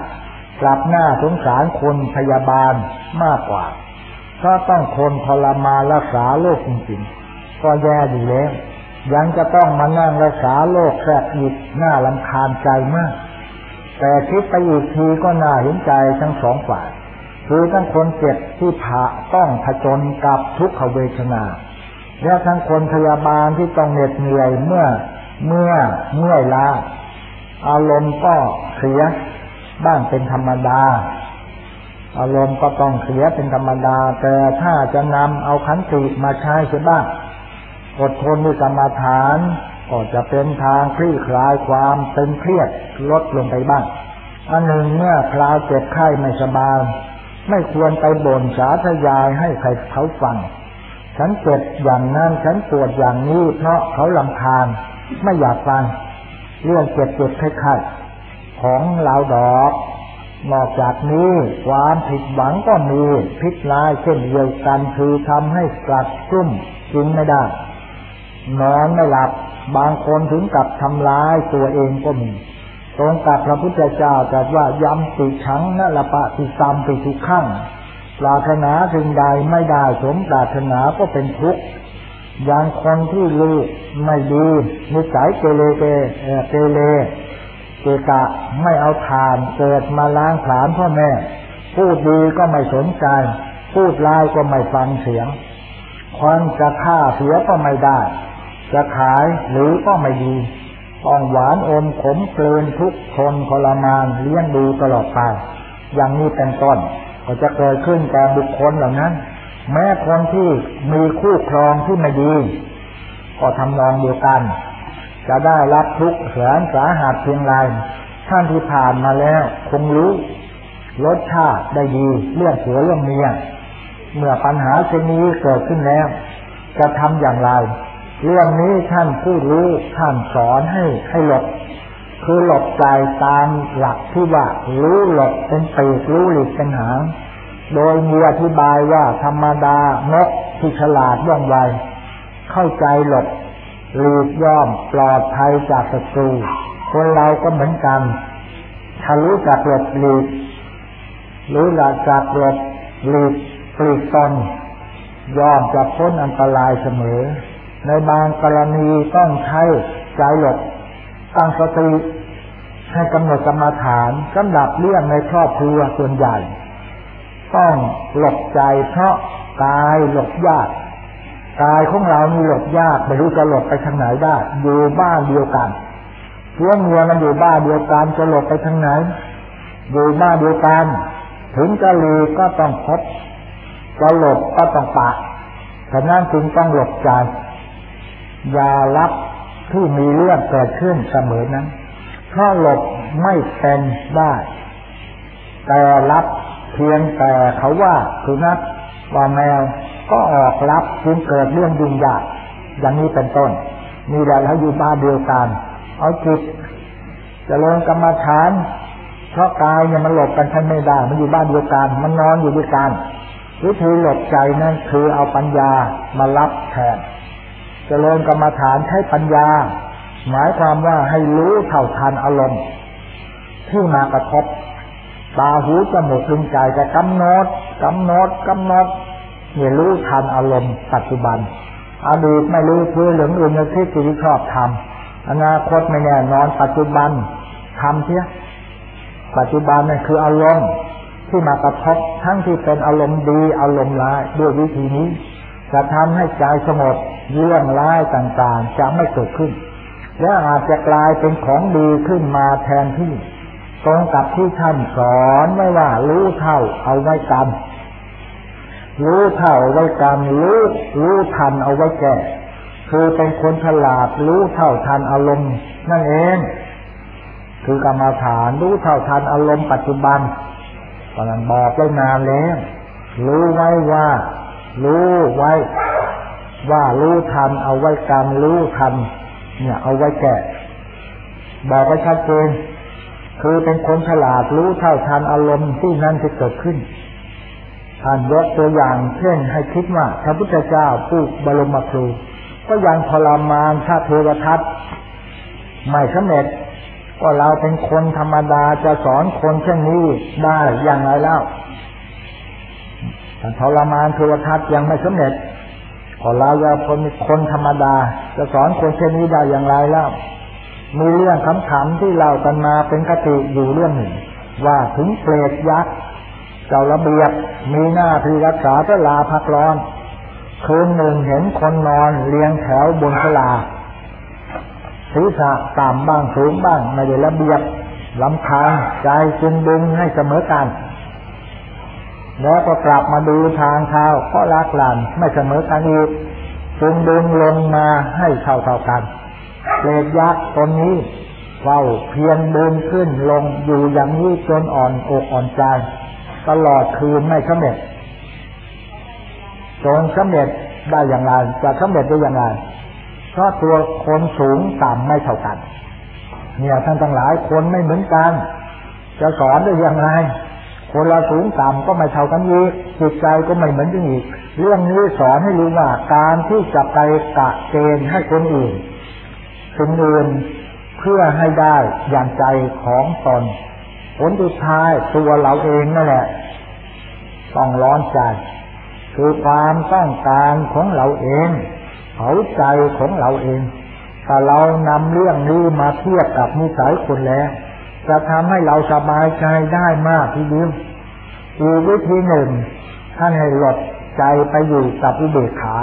Speaker 1: กลับหน้าสงสารคนพยาบาลมากกว่าถ้าต้องคนทรมานรักษาโรคจริงๆ ก็แย่อยู่แล้วยังจะต้องมานั่งรักษาโรคแทรกอิดหน้าลำคาญใจมาก แต่คิดไปอีกทีก็น่าเห็นใจทั้งสองฝ่ายคือทั้งคนเจ็บที่ผ่าต้องผจญกับทุกขเวทนา และทั้งคนพยาบาลที่ต้องเหน็ดเหนื่อยเมื่อเมื่อเมื่อยล้า อารมณ์ก็เสียบ้างเป็นธรรมดา อารมณ์ก็ต้องเสียเป็นธรรมดา แต่ถ้าจะนำเอาขันติมาใช้เสียบ้างอดทนด้วยกรรมฐานก็จะเป็นทางคลี่คลายความตึงเครียดลดลงไปบ้าง อันหนึ่งเมื่อคลายเจ็บไข้ไม่สบายไม่ควรไปบ่นสาธยายให้ใครเขาฟัง ฉันเจ็บอย่างนั้นฉันปวดอย่างนี้เพราะเขาลำคาญไม่อยากฟัง เรื่องเจ็บเจ็บคล้ายๆของเราดอก นอกจากนี้ความผิดหวังก็มีพิษร้ายเช่นเดียวกันคือทำให้กลัดกลุ้มกินไม่ได้ นอนไม่หลับบางคนถึงกับทำร้ายตัวเองก็มีตรงกับพระพุทธเจ้าตรัสว่ายำติชังนั่นละปะติตามไปทุกขั้งปรารถนาถึงใดไม่ได้สมปรารถนาก็เป็นทุกข์ อย่างคนที่ลูกไม่ดีนิสัยเกเรเกเกเรเกกะไม่เอาทานเกิดมาล้างผลาญพ่อแม่ พูดดีก็ไม่สนใจ พูดร้ายก็ไม่ฟังเสียงคนจะฆ่าเสียก็ไม่ได้ จะขายหรือก็ไม่ดีต้องหวานอมขมเพลินทุกทนทรมานเลี้ยงดูตลอดไปอย่างนี้เป็นต้นก็จะเกิดขึ้นแก่บุคคลเหล่านั้น แม้คนที่มีคู่ครองที่ไม่ดี ก็ทำนองเดียวกัน จะได้รับทุกข์แสนสาหัสเพียงไรท่านที่ผ่านมาแล้ว คงรู้รสชาติได้ดีเรื่องผัวเรื่องเมียเมื่อปัญหาเช่นนี้เกิดขึ้นแล้ว จะทำอย่างไร เรื่องนี้ท่านผู้รู้ท่านสอนให้ให้หลบคือหลบใจตามหลักที่ว่ารู้หลบเป็นปีกรู้หลีกเป็นหาง โดยมีอธิบายว่าธรรมดาเนกที่ฉลาดว่องไว เข้าใจหลบหลีกย่อมปลอดภัยจากศัตรู คนเราก็เหมือนกันถ้ารู้จักหลบหลีกรู้หลักจากหลบหลีกปลีกตนย่อมจะพ้นอันตรายเสมอ ในบางกรณีต้องใช้ใจหลบตั้งสติให้กำหนดกรรมฐานสำหรับเรื่องในครอบครัวส่วนใหญ่ ต้องหลบใจเพราะกายหลบยากกายของเรามีหลบยากไม่รู้จะหลบไปทางไหนได้อยู่บ้านเดียวกันเพื่อนเมียมันอยู่บ้านเดียวกันจะหลบไปทางไหนอยู่บ้านเดียวกันถึงจะลีก็ต้องพบจะหลบก็ต้องปะฉะนั้นจึงต้องหลบใจอย่ารับที่มีเรื่องเกิดขึ้นเสมอนั้นถ้าหลบไม่เป็นได้แต่รับ เพียงแต่เขาว่าสุนัขว่าแมวก็ออกรับจึงเกิดเรื่องยุ่งยากอย่างนี้เป็นต้นมีแหละแล้วอยู่บ้านเดียวกันเอาจิตจะลงกรรมฐาน เพราะกายเนี่ยมันหลบกันทันไม่ได้ มันอยู่บ้านเดียวกัน มันนอนอยู่ด้วยกันวิธีหลบใจนั่นคือเอาปัญญามารับแทนจเจริญกรรมฐานใช้ปัญญา หมายความว่าให้รู้เท่าทันอารมณ์ที่มากระทบ ตาหูจมูกลิ้นใจจะกำหนดกำหนดกำหนดเนี่ยรู้ทันอารมณ์ปัจจุบันอดีตไม่รู้เพื่อเหลืองอื่นในที่ที่ชอบทำอนาคตไม่แน่นอนปัจจุบันทำเสียปัจจุบันนี่คืออารมณ์ที่มากระทบทั้งที่เป็นอารมณ์ดีอารมณ์ร้ายด้วยวิธีนี้ จะทำให้ใจสงบเรื่องร้ายต่างๆ จะไม่เกิดขึ้น และอาจจะกลายเป็นของดีขึ้นมาแทนที่ ตรงกับที่ท่านสอนไว้ว่า รู้เท่าเอาไว้กรรมรู้เท่าเอาไว้กรรมรู้รู้ทันเอาไว้แก่ คือเป็นคนฉลาดรู้เท่าทันอารมณ์นั่นเอง คือกรรมฐานรู้เท่าทันอารมณ์ปัจจุบันตอนนั้นบอกไว้นานแล้วรู้ไว้ว่า รู้ไว้ ว่ารู้ทันเอาไว้กรรมรู้ทันเนี่ย เอาไว้แก่ บอกไว้ชัดเจน คือเป็นคนฉลาดรู้เท่าทันอารมณ์ที่นั่นที่เกิดขึ้นท่านยกตัวอย่างเช่นให้คิดว่าพระพุทธเจ้าผู้บรมครู ก็ยังทรมานชาเทวทัตไม่สำเร็จ ก็เราเป็นคนธรรมดาจะสอนคนเช่นนี้ได้อย่างไรเล่าทรมานเทวทัตยังไม่สำเร็จพอเราจะคนคนธรรมดา จะสอนคนเช่นนี้ได้อย่างไรแล้ว มีเรื่องคำๆที่เรากันมาเป็นคติอยู่เรื่องหนึ่ง ว่าถึงเปรตยักษ์เจ้าระเบียบมีหน้าที่รักษาเวลาพักร้อน คืนหนึ่งเห็นคนนอนเรียงแถวบนสลาศีรษะต่ำบ้างสูงบ้างไม่ได้ระเบียบลำคางใจจึงดึงให้เสมอกัน แล้วก็กลับมาดูทางเท้าก็ลักหลันไม่เสมอกันอีกจึงดึงลงมาให้เท่าเท่ากัน เศษยักษ์ตนนี้เฝ้าเพียงเดินขึ้นลงอยู่อย่างนี้จนอ่อนอกอ่อนใจ ตลอดคืนไม่สำเร็จจนสำเร็จได้อย่างไรจะสำเร็จได้อย่างไรเพราะตัวคนสูงต่ำไม่เท่ากัน เนี่ยท่านทั้งหลายคนไม่เหมือนกัน จะสอนได้อย่างไรคนละสูงต่ำก็ไม่เท่ากันอีกจิตใจก็ไม่เหมือนกันอีก เรื่องนี้สอนให้รู้ว่าการที่จะไปกะเกณฑ์ให้คนอื่น คนอื่นเพื่อให้ได้อย่างใจของตนผลสุดท้ายตัวเราเองนั่นแหละต้องร้อนใจคือความต้องการของเราเองเขาใจของเราเองถ้าเรานำเรื่องนี้มาเทียบกับนิสัยคนแล้ว จะทำให้เราสบายใจได้มากทีเดียวอีกวิธีหนึ่ง ท่านให้หลดใจไปอยู่กับอุเบกขา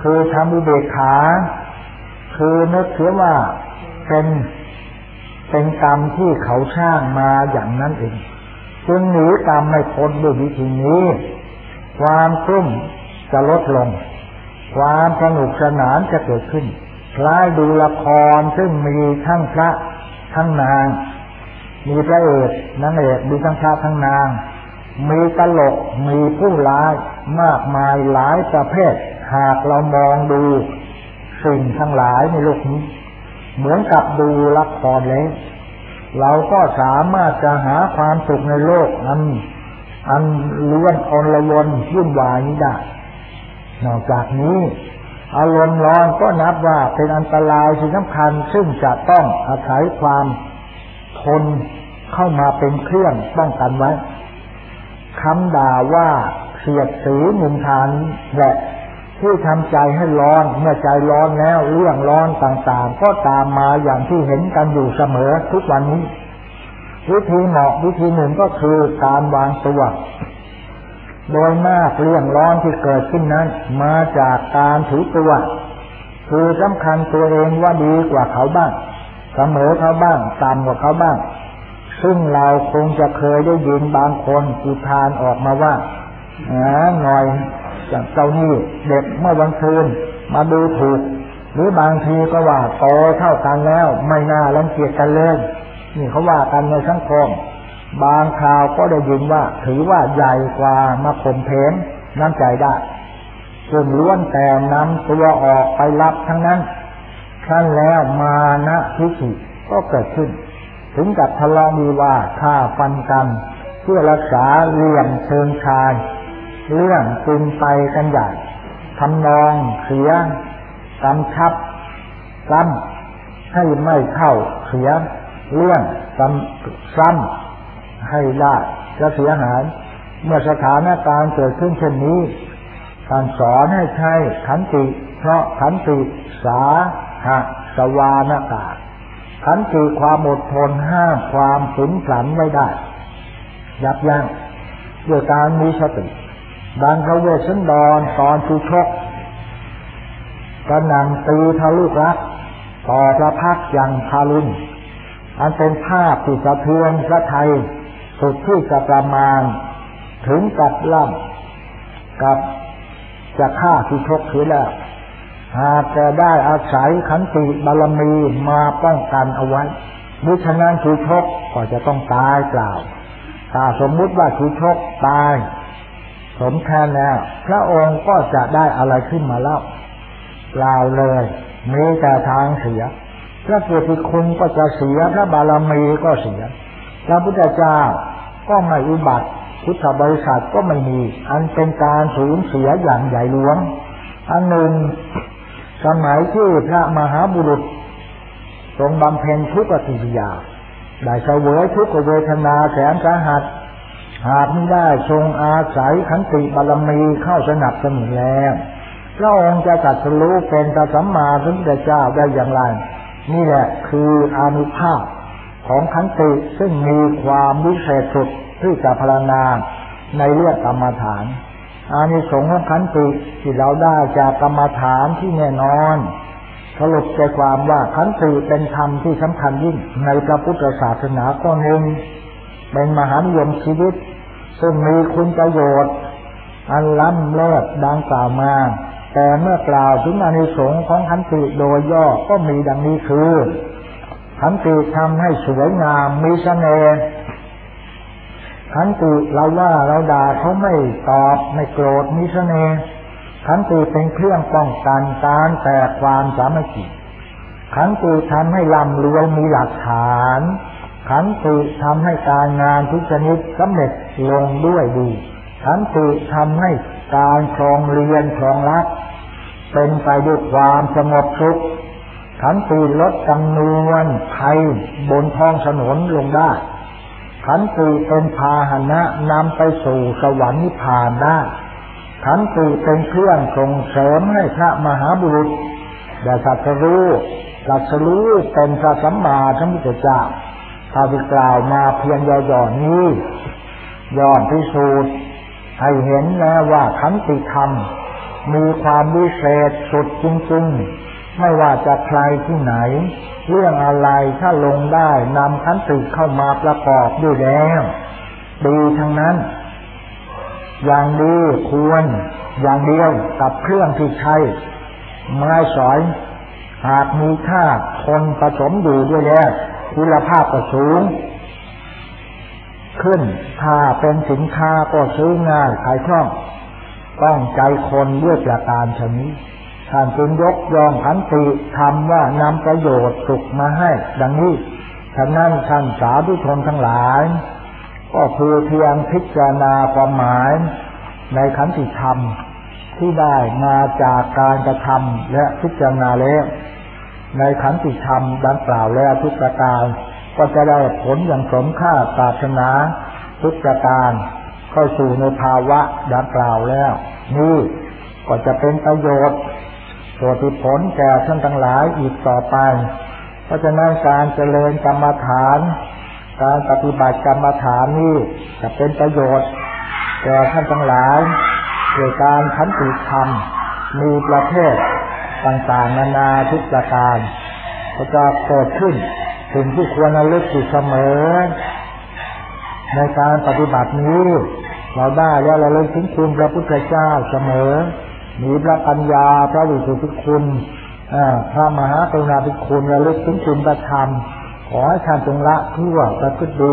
Speaker 1: คือทำอุเบกขา คือนึกเสียว่าเป็นเป็นกรรมที่เขาสร้างมาอย่างนั้นเองจึงหนีกรรมไม่พ้นด้วยวิธีนี้ ความกลุ้มจะลดลง ความสนุกสนานจะเกิดขึ้นคล้ายดูละครซึ่งมีทั้งพระทั้งนาง มีพระเอกนางเอกมีทั้งพระทั้งนาง มีตลกมีผู้ร้ายมากมายหลายประเภท หากเรามองดู สิ่งทั้งหลายในโลกนี้ เหมือนกับดูละครเลยเราก็สามารถจะหาความสุขในโลกอันอันล้วนอนละวนวุ่นวายนี้ได้ นอกจากนี้ อารมณ์ร้อนก็นับว่าเป็นอันตรายสิ่งสำคัญ ซึ่งจะต้องอาศัยความทนเข้ามาเป็นเครื่องป้องกันไว้คำด่าว่าเสียดสีมุมทานและ ที่ทำใจให้ร้อน เมื่อใจร้อนแล้วเรื่องร้อนต่างๆ ก็ตามมาอย่างที่เห็นกันอยู่เสมอทุกวันนี้ วิธีเหมาะวิธีหนึ่งก็คือการวางตัวโดยมากเรื่องร้อนที่เกิดขึ้นนั้น มาจากการถือตัวคือสำคัญตัวเองว่าดีกว่าเขาบ้างเสมอเขาบ้างต่ำกว่าเขาบ้าง ซึ่งเราคงจะเคยได้ยินบางคนอุทานออกมาว่าอ่าหน่อย อย่างเจ้านี่เด็กเมื่อวันคืนมาดูถูก หรือบางทีก็ว่าโตเท่ากันแล้ว ไม่น่ารังเกียจกันเลยนี่เขาว่ากันในสังคมบางคราวก็ได้ยินว่า ถือว่าใหญ่กว่ามาข่มเพนน้ำใจได้ส่วนล้วนแต่นำตัวออกไปรับทั้งนั้นขั้นแล้วมานะทิฏฐิก็เกิดขึ้น ถึงกับทะเลาะมีว่าฆ่าฟันกัน เพื่อรักษาเลี่ยมเชิงชาย เรื่องตึงไปกันใหญ่ทำนองเสียกำชับซ้ำให้ไม่เข้าเสียเรื่องซ้ำซ้ำให้ได้จะเสียหาย เมื่อสถานการณ์เกิดขึ้นเช่นนี้การสอนให้ใช้ขันติ เพราะขันติสาหะสวานากาขันติความอดทนห้ามความสุนสันไม่ได้ ยับยั้งด้วยการมีสติ บางพระเวสสันดรตอนชูชกกระนำตีทะลุรักต่อพระพักอย่างทารุณอันเป็นภาพที่สะเทือนพระไทยสุดที่จะประมาณ ถึงกับล่ำกับจะฆ่าชูชกเสียแล้วหากจะได้อาศัยขันติบารมีมาป้องกันเอาไว้มิฉะนั้นชูชกก็จะต้องตายเปล่าถ้าสมมุติว่าชูชกตาย สมแทนแล้ว พระองค์ก็จะได้อะไรขึ้นมาเล่าเปล่าเลยมีแต่ทางเสีย พระเกียรติคุณก็จะเสียพระบารมีก็เสีย พระพุทธเจ้าก็ไม่อุบัติพุทธบริษัทก็ไม่มี อันเป็นการสูญเสียอย่างใหญ่หลวง อันหนึ่งสมัยที่พระมหาบุรุษ ทรงบำเพ็ญทุกขติยาได้เสวยทุกขเวทนาแสนสาหัส หากไม่ได้ทรงอาศัยขันติบารมีเข้าสนับสนุนแล้วพระองค์จะตัดสู้เป็นตสัมมาสัมพุทธเจ้าได้อย่างไร นี่แหละคืออานุภาพของขันติซึ่งมีความวิเศษสุดที่จะพรณนาในเรื่องกรรมฐาน อานิสงส์ของขันติที่เราได้จากกรรมฐานที่แน่นอนสรุปใจความว่าขันติเป็นธรรมที่สำคัญยิ่งในพระพุทธศาสนาข้อหนึ่งเป็นมหานิยมชีวิต ซึ่งมีคุณประโยชน์ อันล้ำเลิศดังกล่าวมา แต่เมื่อกล่าวถึงอานิสงส์ของขันติโดยย่อก็มีดังนี้คือขันติทำให้สวยงามมีเสน่ห์ขันติเราว่าเราด่าเขาไม่ตอบไม่โกรธมีเสน่ห์ขันติเป็นเครื่องป้องกันการแตกความสามัคคีขันติทำให้ลำรวยมีหลักฐาน ขันติทำให้การงานทุกชนิดสำเร็จลงด้วยดี ขันติทำให้การครองเรียนครองรัก เป็นไปด้วยความสงบสุข ขันติลดจำนวนภัยบนท้องถนนลงได้ ขันติเป็นพาหนะนำไปสู่สวรรค์นิพพานได้ ขันติเป็นเครื่องส่งเสริมให้พระมหาบุรุษได้สัตรู้หลักรู้เป็นพระสัมมาสัมพุทธเจ้า ถ้าที่กล่าวมาเพียงย่อๆนี้ย่อมพิสูจน์ให้เห็นแล้วว่าขันติธรรม มีความวิเศษสุดจริงๆ ไม่ว่าจะใครที่ไหน เรื่องอะไรถ้าลงได้นำขันติเข้ามาประกอบด้วยแล้วดีทั้งนั้น อย่างดีควร อย่างเดียวกับเครื่องที่ใช้ไม้สอย หากมีค่าคนผสมอยู่ด้วยแล้ว คุณภาพก็สูง ขึ้นถ้าเป็นสินค้าก็ซื้อง่ายขายคล่อง ต้องใจคนด้วยประการชนี้ท่านจึงยกยองขันติทำว่านำประโยชน์สุขมาให้ ดังนี้ฉะนั้นท่านสาธุชนทั้งหลาย ก็คือเพียงพิจารณาความหมาย ในขันติธรรมที่ได้มาจากการกระทำและพิจารณาแล้ว ในขันติธรรมดังกล่าวแล้วทุกประการก็จะได้ผลอย่างสมค่าปรารถนาทุกประการเข้าสู่ในภาวะดังกล่าวแล้ว นี่ก็จะเป็นประโยชน์โวติผลแก่ท่านทั้งหลายอีกต่อไป เพราะฉะนั้นการเจริญกรรมฐาน การปฏิบัติกรรมฐานนี้จะเป็นประโยชน์แก่ท่านทั้งหลายโดยการขันติธรรมมีประเภท ต่างๆ นานาทุกประการก็จะเกิดขึ้นสิ่งที่ควรระลึกอยู่เสมอ ในการปฏิบัตินี้ เราได้แล้วเราเลยถึงคุณพระพุทธเจ้าเสมอ มีพระปัญญาพระวิสุทธิคุณพระมหากรุณาธิคุณระลึกถึงคุณประธรรมขอให้ท่านจงละทั่วประพฤติดี